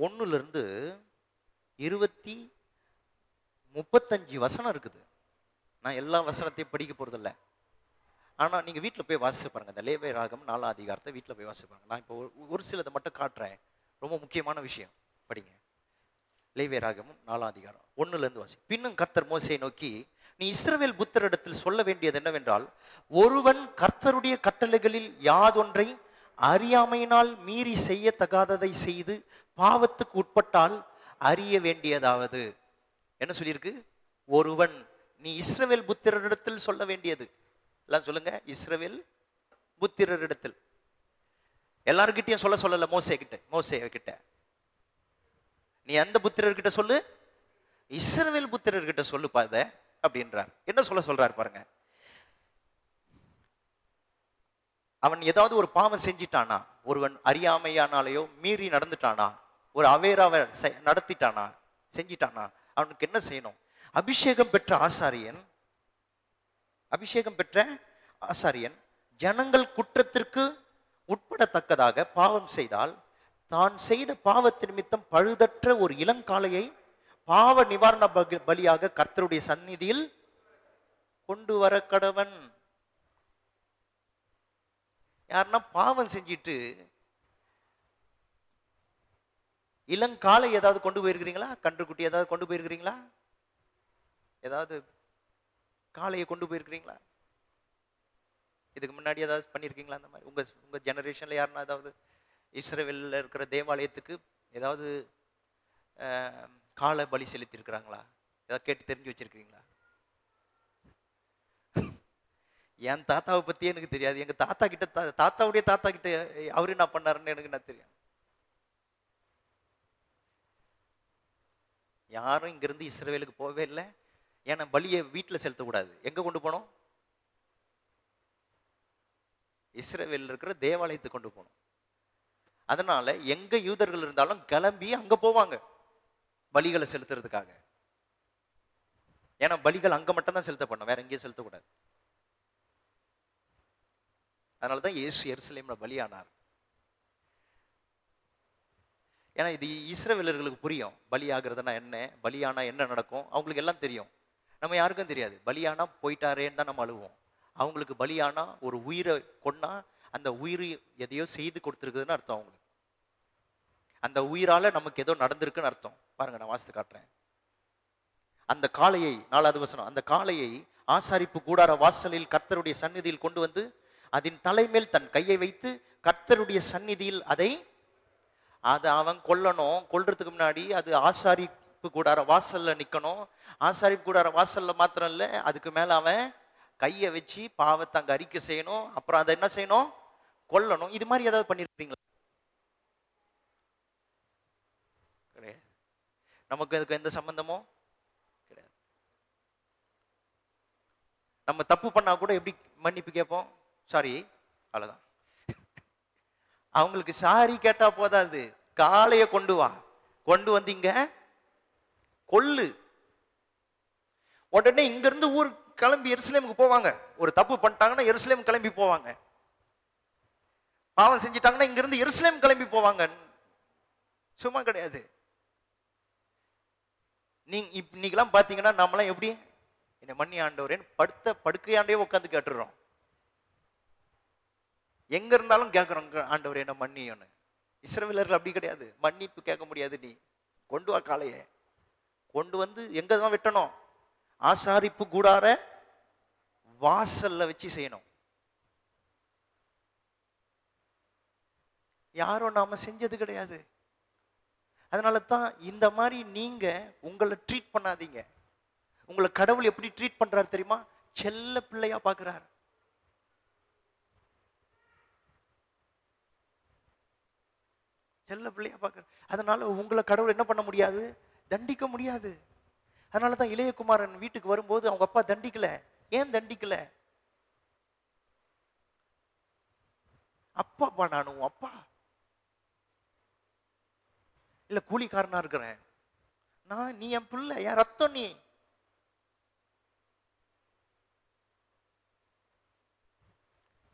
ஒன்றுலேருந்து இருபத்தி முப்பத்தஞ்சு வசனம் இருக்குது. நான் எல்லா வசனத்தையும் படிக்க போகிறதில்ல ஆனால் நீங்கள் வீட்டில் போய் வாசிச்சு பாருங்கள் இந்த லேவே ராகம் நாலாம் அதிகாரத்தை வீட்டில் போய் வாசிச்சு பாருங்கள் நான் இப்போ ஒரு- சிலதை மட்டும் காட்டுறேன். ரொம்ப முக்கியமான விஷயம். படிங்க. லேவே ராகமும் நாலாம் அதிகாரம் ஒன்றுலேருந்து வாசி. பின்னும் கர்த்தர் மோசையை நோக்கி நீ இஸ்ரவேல் புத்தரிடத்தில் சொல்ல வேண்டியது என்னவென்றால் ஒருவன் கர்த்தருடைய கட்டளைகளில் யாதொன்றை அறியாமையினால் மீறி செய்யத்தகாததை செய்து பாவத்துக்கு உட்பட்டால் அறிய வேண்டியதாவது. என்ன சொல்லியிருக்கு? ஒருவன் நீ இஸ்ரவேல் புத்திரரிடத்தில் சொல்ல வேண்டியது. எல்லாம் சொல்லுங்க இஸ்ரவேல் புத்திரரிடத்தில் எல்லார்கிட்டயும் சொல்ல சொல்லல மோசே கிட்ட மோசே கிட்ட. நீ எந்த புத்திரர்கிட்ட சொல்லு இஸ்ரவேல் புத்திரர்கிட்ட சொல்லு அதை அப்படின்றார். என்ன சொல்ல சொல்றாரு பாருங்க. அவன் ஏதாவது ஒரு பாவம் செஞ்சிட்டானா ஒருவன் அறியாமையானாலேயோ மீறி நடந்துட்டானா ஒரு அவேராவை நடத்திட்டானா செஞ்சிட்டானா அவனுக்கு என்ன செய்யணும்? அபிஷேகம் பெற்ற ஆசாரியன் அபிஷேகம் பெற்ற ஆசாரியன் ஜனங்கள் குற்றத்திற்கு உட்படத்தக்கதாக பாவம் செய்தால் தான் செய்த பாவத்தின் நிமித்தம் பழுதற்ற ஒரு இளங்காலையை பாவ நிவாரண பலியாக கர்த்தருடைய சந்நிதியில் கொண்டு வர கடவன். யாருன்னா பாவம் செஞ்சிட்டு இளங்காலை ஏதாவது கொண்டு போயிருக்கிறீங்களா? கன்றுக்குட்டி ஏதாவது கொண்டு போயிருக்கிறீங்களா? ஏதாவது காளையை கொண்டு போயிருக்கிறீங்களா? இதுக்கு முன்னாடி ஏதாவது பண்ணியிருக்கீங்களா அந்த மாதிரி? உங்க உங்க ஜெனரேஷன்ல யாருன்னா ஏதாவது இஸ்ரேலில் இருக்கிற தேவாலயத்துக்கு ஏதாவது காலை பலி செலுத்தியிருக்கிறாங்களா? ஏதாவது கேட்டு தெரிஞ்சு வச்சிருக்கீங்களா என் தாத்தாவை பத்தி எனக்கு தெரியாது. எங்க தாத்தா கிட்ட தா- தாத்தாவுடைய தாத்தா கிட்ட அவரு என்ன பண்ணாருன்னு எனக்கு என்ன தெரியும்? யாரும் இங்கிருந்து இஸ்ரவேலுக்கு போகவே இல்லை. ஏன்னா பலியை வீட்டுல செலுத்தக்கூடாது. எங்க கொண்டு போனோம்? இஸ்ரவேல் இருக்கிற தேவாலயத்துக்கு கொண்டு போகணும் அதனால எங்க யூதர்கள் இருந்தாலும் கிளம்பி அங்க போவாங்க. பலிகளை செலுத்துறதுக்காக. ஏன்னா பலிகள் அங்க மட்டும்தான் செலுத்தப்படணும். வேற எங்கேயும் செலுத்தக்கூடாது. அதனாலதான் இயேசு எருசலேம்ல பலியானார். ஏன்னா இது இஸ்ரவேலர்களுக்கு புரியும். பலியாகிறதுனா என்ன? பலியானா என்ன நடக்கும்? அவங்களுக்கு எல்லாம் தெரியும். நம்ம யாருக்கும் தெரியாது. பலியானா போயிட்டாரேன்னு தான் நம்ம அழுவோம். அவங்களுக்கு பலியானா ஒரு உயிரை கொன்னா அந்த உயிர் எதையோ செய்து கொடுத்துருக்குதுன்னு அர்த்தம் அவங்களுக்கு. அந்த உயிரால நமக்கு ஏதோ நடந்திருக்குன்னு அர்த்தம். பாருங்க நான் வாசித்து காட்டுறேன். அந்த காளையை நாலாவது வசனம் அந்த காளையை ஆசாரிப்பு கூடார வாசலில் கர்த்தருடைய சந்நிதியில் கொண்டு வந்து அதன் தலைமேல் தன் கையை வைத்து கர்த்தருடைய சந்நிதியில் அதை அதை அவன் கொல்லணும். கொல்றதுக்கு முன்னாடி அது ஆசாரிப்பு கூடார வாசல்ல நிக்கணும். ஆசாரிப்பு கூடார வாசல்ல மாத்திரம் இல்ல அதுக்கு மேல அவன் கையை வச்சு பாவத்தை அங்க அறிக்கை செய்யணும். அப்புறம் அதை என்ன செய்யணும்? கொல்லணும். இது மாதிரி ஏதாவது பண்ணிருப்பீங்களா கிடையாது நமக்கு அதுக்கு எந்த சம்பந்தமும் கிடையாது. நம்ம தப்பு பண்ணா கூட எப்படி மன்னிப்பு கேட்போம்? சாரி அவ்வளவுதான். அவங்களுக்கு சாரி கேட்டா போதாது. காளைய கொண்டு வா. கொண்டு வந்து இங்க கொல்லு. உடனே இங்க இருந்து ஊர் கிளம்பி எருசலேமுக்கு போவாங்க. ஒரு தப்பு பண்ணிட்டாங்கன்னா எருசலேம் கிளம்பி போவாங்க. பாவம் செஞ்சிட்டாங்கன்னா இங்கிருந்து எருசலேம் கிளம்பி போவாங்க. சும்மா கிடையாது. நீங்க இப்ப இன்னைக்கெல்லாம் பாத்தீங்கன்னா நம்மளாம் எப்படி? என்ன மண்ணி ஆண்டவரேன்னு படுத்த படுக்கையாண்டே உட்காந்து கேட்டுடுறோம். எங்க இருந்தாலும் கேட்குறோம் ஆண்டவர் என்ன மன்னியோன்னு இஸ்ரவேலர்கள் அப்படி கிடையாது. மன்னிப்பு கேட்க முடியாது நீ. கொண்டு வா காளைய. கொண்டு வந்து எங்க தான் வெட்டணும்? ஆசாரிப்பு கூடார வாசல்ல வச்சு செய்யணும். யாரும் நாம செஞ்சது கிடையாது. அதனால தான் இந்த மாதிரி நீங்க உங்களை ட்ரீட் பண்ணாதீங்க. உங்களை கடவுள் எப்படி ட்ரீட் பண்றாரு தெரியுமா? செல்ல பிள்ளையா பாக்குறாரு. செல்ல பிள்ளையா பார்க்க அதனால உங்களை கடவுள் என்ன பண்ண முடியாது? தண்டிக்க முடியாது. அதனால தான் இளையகுமாரன் வீட்டுக்கு வரும்போது அவங்க அப்பா தண்டிக்கல. ஏன் தண்டிக்கல? அப்பா நான் உன் அப்பா. இல்லை கூலிக்காரனா இருக்கிறேன். நான் நீ என் பிள்ளை என் ரத்தம் நீ?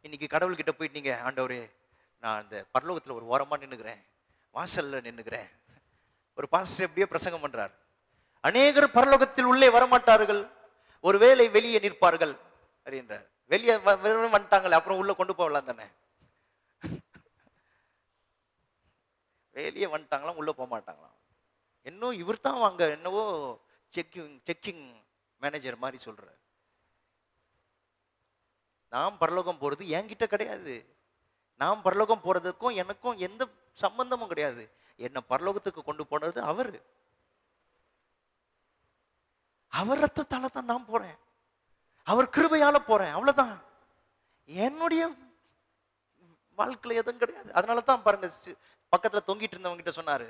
இன்னைக்கு கடவுள்கிட்ட போயிட்டு நீங்க ஆண்டவரே நான் அந்த பரலோகத்துல ஒரு ஓரமா நின்னுக்கிறேன். வாசல்ல நின்னுக்கிறேன். ஒரு பாஸ்டர் எப்படியோ பிரசங்கம் பண்றார். அநேகர் பரலோகத்தில் உள்ளே வரமாட்டார்கள். ஒருவேளை வெளியே நிற்பார்கள் அப்படின்றார். வெளியே வ- வந்துட்டாங்களே அப்புறம் உள்ள கொண்டு போகலாம் தானே வெளியே வந்துட்டாங்களாம் உள்ள போக மாட்டாங்களாம். இன்னும் இவர் தான் அங்க என்னவோ செக்கிங் செக்கிங் மேனேஜர் மாதிரி சொல்றாரு. நாம் பரலோகம் போறது என்கிட்ட கிடையாது. நாம் பரலோகம் போறதுக்கும் எனக்கும் எந்த சம்பந்தமும் கிடையாது. என்ன பரலோகத்துக்கு கொண்டு போனது அவரு. அவர் ரத்தத்தால தான் நான் போறேன். அவர் கிருபையால போறேன். அவ்வளவுதான். என்னுடைய வாழ்க்கையில் எதுவும் கிடையாது. அதனால தான் பாருங்க பக்கத்தில் தொங்கிட்டு இருந்தவங்க கிட்ட சொன்னாரு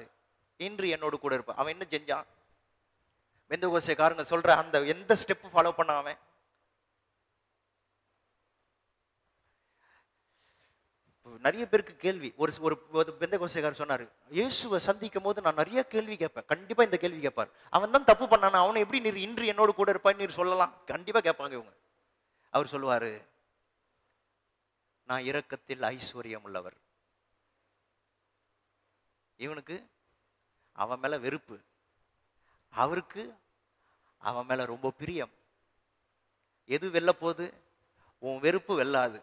இன்று என்னோடு கூட இருப்பான் அவன் என்ன செஞ்சான்? வெந்தகோசைக்காரங்க சொல்ற அந்த எந்த ஸ்டெப் ஃபாலோ பண்ண அவன்? நிறைய பேருக்கு கேள்வி. ஒரு ஒரு ஒரு பெந்த கோசைக்காரர் சொன்னாரு இயேசுவை சந்திக்கும் போது நான் நிறைய கேள்வி கேட்பேன். கண்டிப்பா இந்த கேள்வி கேட்பார். அவன் தான் தப்பு பண்ணானா? அவனை எப்படி நீர் இன்று என்னோட கூட இருப்பான்னு நீர் சொல்லலாம். கண்டிப்பா கேட்பாங்க இவங்க. அவர் சொல்லுவாரு நான் இரக்கத்தில் ஐஸ்வர்யம் உள்ளவர். இவனுக்கு அவன் மேல வெறுப்பு. அவருக்கு அவன் மேல ரொம்ப பிரியம். எது வெல்ல போகுது? உன் வெறுப்பு வெல்லாது.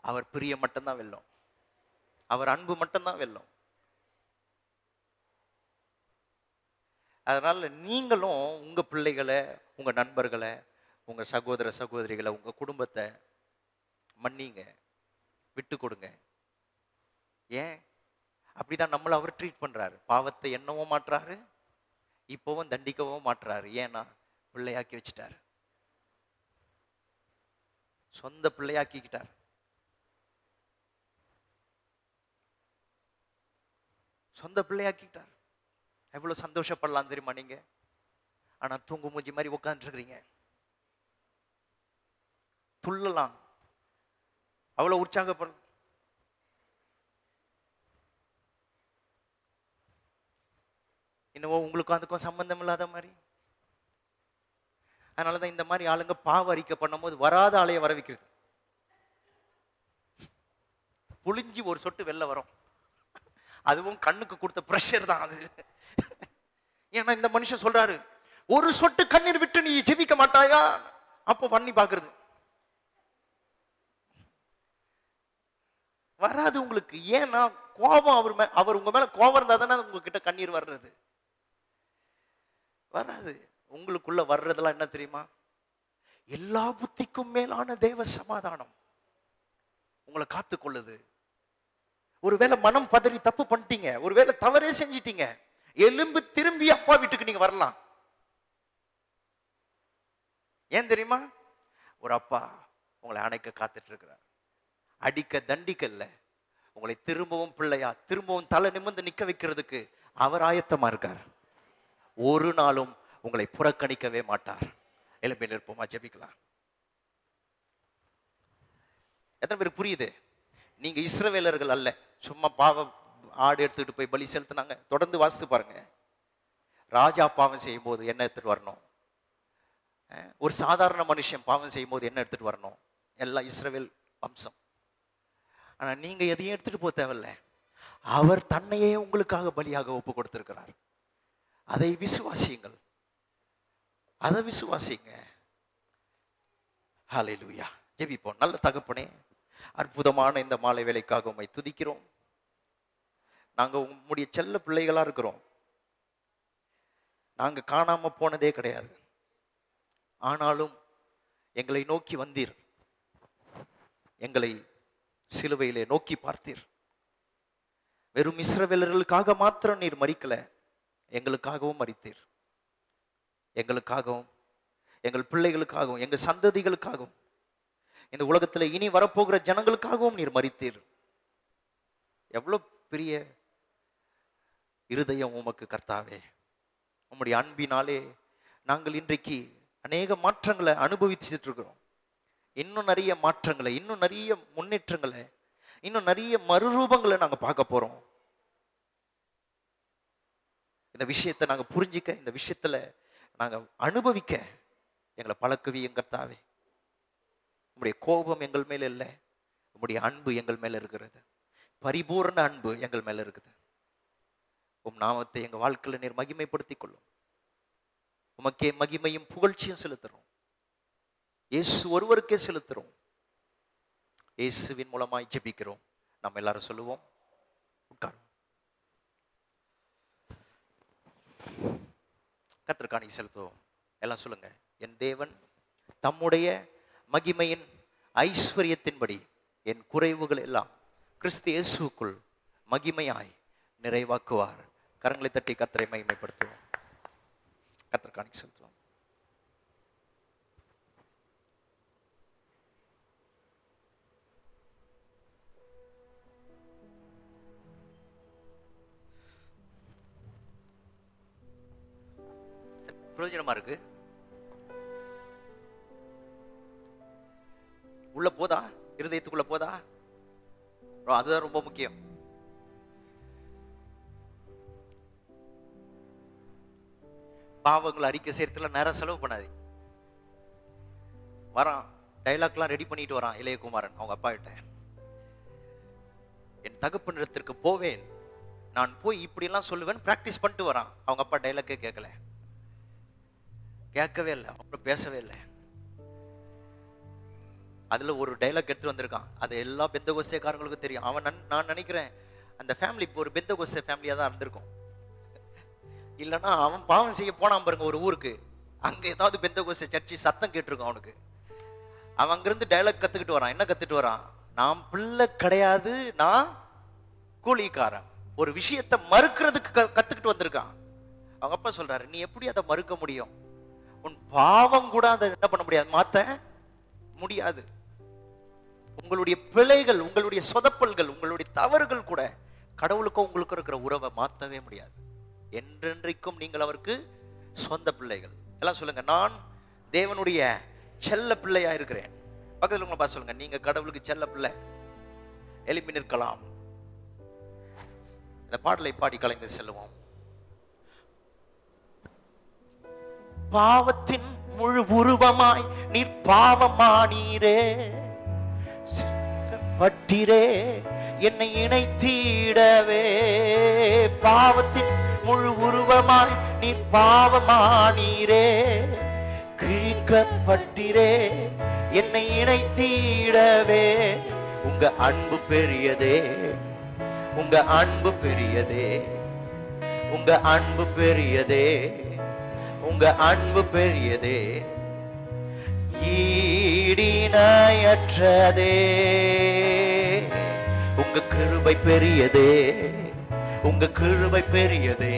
அவர் பிரியம் மட்டும்தான் வெல்லும். அவர் அன்பு மட்டும்தான் வெல்லும். அதனால நீங்களும் உங்க பிள்ளைகளை உங்க நண்பர்களை உங்க சகோதர சகோதரிகளை உங்க குடும்பத்தை மன்னிங்க. விட்டு கொடுங்க. ஏன்? அப்படிதான் நம்மளை அவர் ட்ரீட் பண்றாரு. பாவத்தை எண்ணவும் மாட்டுறாரு இப்பவும் தண்டிக்கவும் மாட்டுறாரு ஏன்னா பிள்ளையாக்கி வச்சிட்டார். சொந்த பிள்ளையாக்கிக்கிட்டார். சொந்த பிள்ளையாக்கிட்டார் எவ்வளவு சந்தோஷப்படலாம் தெரியுமா நீங்க? ஆனா தூங்கு மூஞ்சி மாதிரி உட்காந்துருக்கிறீங்க துள்ளலாம். அவ்வளவு உற்சாகப்படலாம் என்னவோ உங்களுக்கும் அதுக்கும் சம்பந்தம் இல்லாத மாதிரி. அதனாலதான் இந்த மாதிரி ஆளுங்க பாவ அறிக்கை பண்ணும்போது வராத ஆளைய வர வைக்கிறது. புளிஞ்சி ஒரு சொட்டு வெளில வரும். அதுவும் கண்ணுக்கு கொடுத்த பிரஷர் தான் அது. ஏன்னா இந்த மனுஷன் சொல்றாரு ஒரு சொட்டு கண்ணீர் விட்டு நீ ஜெபிக்க மாட்டாயா? அப்போ பண்ணி பாக்குறது. வராது உங்களுக்கு. ஏன்னா கோபம் அவர் மே அவர் உங்க மேல கோபம் இருந்தா தானே உங்ககிட்ட கண்ணீர் வர்றது. வராது. உங்களுக்குள்ள வர்றதெல்லாம் என்ன தெரியுமா? எல்லா புத்திக்கும் மேலான தேவ சமாதானம் உங்களை காத்துக்கொள்ளுது. ஒருவேளை மனம் பதறி தப்பு பண்ணிட்டீங்க ஒருவேளை தவறே செஞ்சிட்டீங்க எலும்பு திரும்பி அப்பா வீட்டுக்கு நீங்க வரலாம். ஏன் தெரியுமா? ஒரு அப்பா உங்களை அணைக்க காத்துட்டு இருக்கிறார். அடிக்க தண்டிக்கல்ல. உங்களை திரும்பவும் பிள்ளையா திரும்பவும் தலை நிமிர்ந்து நிக்க வைக்கிறதுக்கு அவர் ஆயத்தமா இருக்கார். ஒரு நாளும் உங்களை புறக்கணிக்கவே மாட்டார். எழுப்பி நிற்போமா ஜெபிக்கலாம். எத்தனை பேருக்கு புரியுது? நீங்க இஸ்ரவேலர்கள் அல்ல. சும்மா பாவ ஆடு எடுத்துட்டு போய் பலி செலுத்தினாங்க. தொடர்ந்து வாசித்து பாருங்க. ராஜா பாவம் செய்யும் போது என்ன எடுத்துட்டு வரணும்? ஒரு சாதாரண மனுஷன் பாவம் செய்யும் போது என்ன எடுத்துட்டு வரணும்? எல்லாம் இஸ்ரவேல் வம்சம். ஆனா நீங்க எதையும் எடுத்துட்டு போக தேவையில்ல. அவர் தன்னையே உங்களுக்காக பலியாக ஒப்பு கொடுத்திருக்கிறார். அதை விசுவாசியுங்கள். அதை விசுவாசிங்க ஹalleluya ஜெபிப்போம். நல்ல தகப்பனே அற்புதமான இந்த மாலை வேலைக்காக உண்மை துதிக்கிறோம். நாங்கள் உங்களுடைய செல்ல பிள்ளைகளாக இருக்கிறோம். நாங்கள் காணாமல் போனதே கிடையாது. ஆனாலும் எங்களை நோக்கி வந்தீர். எங்களை சிலுவையிலே நோக்கி பார்த்தீர். வெறும் இஸ்ரவேலர்களுக்காக மாத்திரம் நீர் மறிக்கலை. எங்களுக்காகவும் மறித்தீர். எங்களுக்காகவும் எங்கள் பிள்ளைகளுக்காகவும் எங்கள் சந்ததிகளுக்காகவும் இந்த உலகத்துல இனி வரப்போகிற ஜனங்களுக்காகவும் நீர் மறித்தீர். எவ்வளவு பெரிய இருதயம் உமக்கு கர்த்தாவே. உம்முடைய அன்பினாலே நாங்கள் இன்றைக்கு அநேக மாற்றங்களை அனுபவிச்சுட்டு இருக்கிறோம் இன்னும் நிறைய மாற்றங்களை இன்னும் நிறைய முன்னேற்றங்களை இன்னும் நிறைய மறுரூபங்களை நாங்க பார்க்க போறோம். இந்த விஷயத்தை நாங்க புரிஞ்சிக்க இந்த விஷயத்துல நாங்க அனுபவிக்க எங்களை பழக்கவி எங்கத்தாவே உங்களுடைய கோபம் எங்கள் மேல இல்லை உங்களுடைய அன்பு எங்கள் மேல இருக்கிறது. பரிபூர்ண அன்பு எங்கள் மேல இருக்குது. உம் நாமத்தை எங்க வாழ்க்கையில நீர் மகிமைப்படுத்தி கொள்ளும். உமக்கே மகிமையும் புகழ்ச்சியும் செலுத்துறோம். இயேசு ஒருவருக்கே செலுத்துறோம். இயேசுவின் மூலமாய் ஜெபிக்கிறோம். நம்ம எல்லாரும் சொல்லுவோம் கத்திரக்காணி செலுத்துவோம். எல்லாம் சொல்லுங்க. என் தேவன் தம்முடைய மகிமையின் ஐஸ்வர்யத்தின்படி என் குறைவுகள் எல்லாம் கிறிஸ்து இயேசுக்குள் மகிமையாய் நிறைவாக்குவார். கரங்களை தட்டி கத்தரை மகிமைப்படுத்துவோம். கத்திரக்காணி செலுத்துவோம். பிரயோஜனமா இருக்கு? உள்ள போதா? இருதயத்துக்குள்ள போதா? அதுதான் ரொம்ப முக்கியம். பாவங்கள் அறிக்கை செய்யறதுல நேரம் செலவு பண்ணாது. வரான் டைலாக்லாம் ரெடி பண்ணிட்டு வரான் இளையகுமாரன் அவங்க அப்பா கிட்ட. என் தகப்பனிடத்திற்கு போவேன். நான் போய் இப்படியெல்லாம் சொல்லுவேன் பிராக்டிஸ் பண்ணிட்டு வரான். அவங்க அப்பா டைலாக்கே கேட்கல கேட்கவே இல்லை அப்புறம் பேசவே இல்லை. அதுல ஒரு டைலாக் எடுத்து வந்திருக்கான். அது எல்லா பெந்த கோஸ்தேக்காரங்களுக்கும் தெரியும். அவன் நன்- நான் நினைக்கிறேன் அந்த ஃபேமிலி இப்போ ஒரு பெந்த கோஸ்தே ஃபேமிலியா தான் இருந்திருக்கும். இல்லைன்னா அவன் பாவம் செய்ய போனான் பாருங்க ஒரு ஊருக்கு. அங்க ஏதாவது பெந்த கோஸ்தே சர்ச்சி சத்தம் கேட்டிருக்கும் அவனுக்கு. அவன் அங்கிருந்து டைலாக் கத்துக்கிட்டு வரான். என்ன கத்துட்டு வரான்? நான் பிள்ளை கிடையாது நான் கூலிக்காரன். ஒரு விஷயத்தை மறுக்கிறதுக்கு க- கத்துக்கிட்டு வந்திருக்கான். அவங்க அப்பா சொல்றாரு நீ எப்படி அதை மறுக்க முடியும்? உன் பாவம் கூட அதை என்ன பண்ண முடியாது மாத்த முடியாது. உங்களுடைய பிழைகள் உங்களுடைய சொதப்பல்கள் உங்களுடைய தவறுகள் கூட கடவுளுக்கும் உங்களுக்கு இருக்கிற உறவை மாத்தவே முடியாது. என்றென்றைக்கும் நீங்கள் அவருக்கு சொந்த பிள்ளைகள். எல்லாம் சொல்லுங்க நான் தேவனுடைய செல்ல பிள்ளையா இருக்கிறேன். பக்கத்தில் உங்களை பார்த்து சொல்லுங்க நீங்க கடவுளுக்கு செல்ல பிள்ளை. எழுப்பி நிற்கலாம். இந்த பாடலை பாடி கலைந்து செல்லுவோம். பாவத்தின் முழு உருவமாய் நீர் பாவமானீரே. பட்டிரே என்னை இணைத்திடவே. பாவத்தின் முழு உருவமாய் நீர் பாவமானீரே. கிழிக்கப்பட்டிரே என்னை இணைத்திடவே. உங்க அன்பு பெரியதே உங்க அன்பு பெரியதே உங்க அன்பு பெரியதே. உங்க அன்பு பெரியதே ஈடிணையற்றதே உங்க கிருபை பெரியதே உங்க கிருபை பெரியதே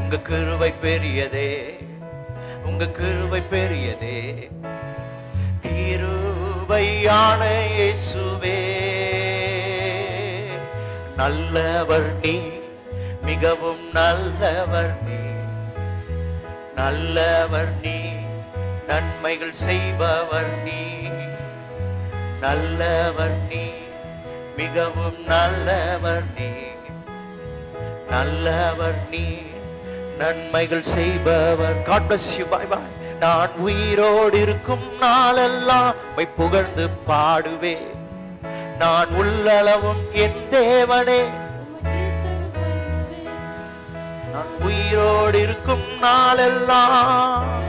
உங்க கிருபை பெரியதே உங்க கிருபை பெரியதே. கிருபையான இயேசுவே நல்லவர் நீ மிகவும் நல்லவர் நீ. நல்லவர் நீ நன்மைகள் செய்பவர் நீ நல்லவர் நீ மிகவும் நல்லவர் நீ நல்லவர் நீ நன்மைகள் செய்பவர். God bless நான் உயிரோடு இருக்கும் நாளெல்லாம் உம்மை புகழ்ந்து பாடுவேன். நான் உள்ளளவும் என் தேவனே. நான் உயிரோடு இருக்கும் நாளெல்லாம்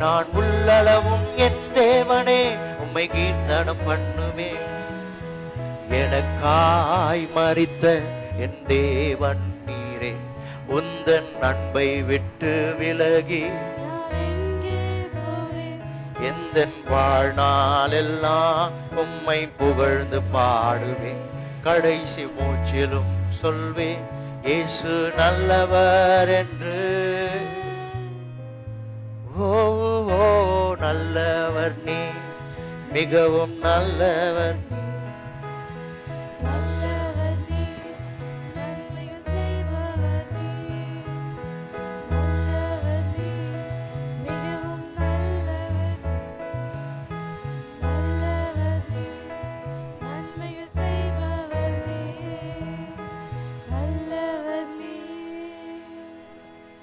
நான் உள்ளளவும் என் தேவனே உம்மை கீர்த்தனம் பண்ணுவேன். எனக்காய் மறித்த என் தேவன் நீரே உந்தன் அன்பை விட்டு விலகி. எந்த வாழ்நாளெல்லாம் உம்மை புகழ்ந்து பாடுவேன். கடைசி மூச்சிலும் சொல்வேன் இயேசு நல்லவர் என்று. ஓ ஓ நல்லவர் நீ மிகவும் நல்லவர் நல்ல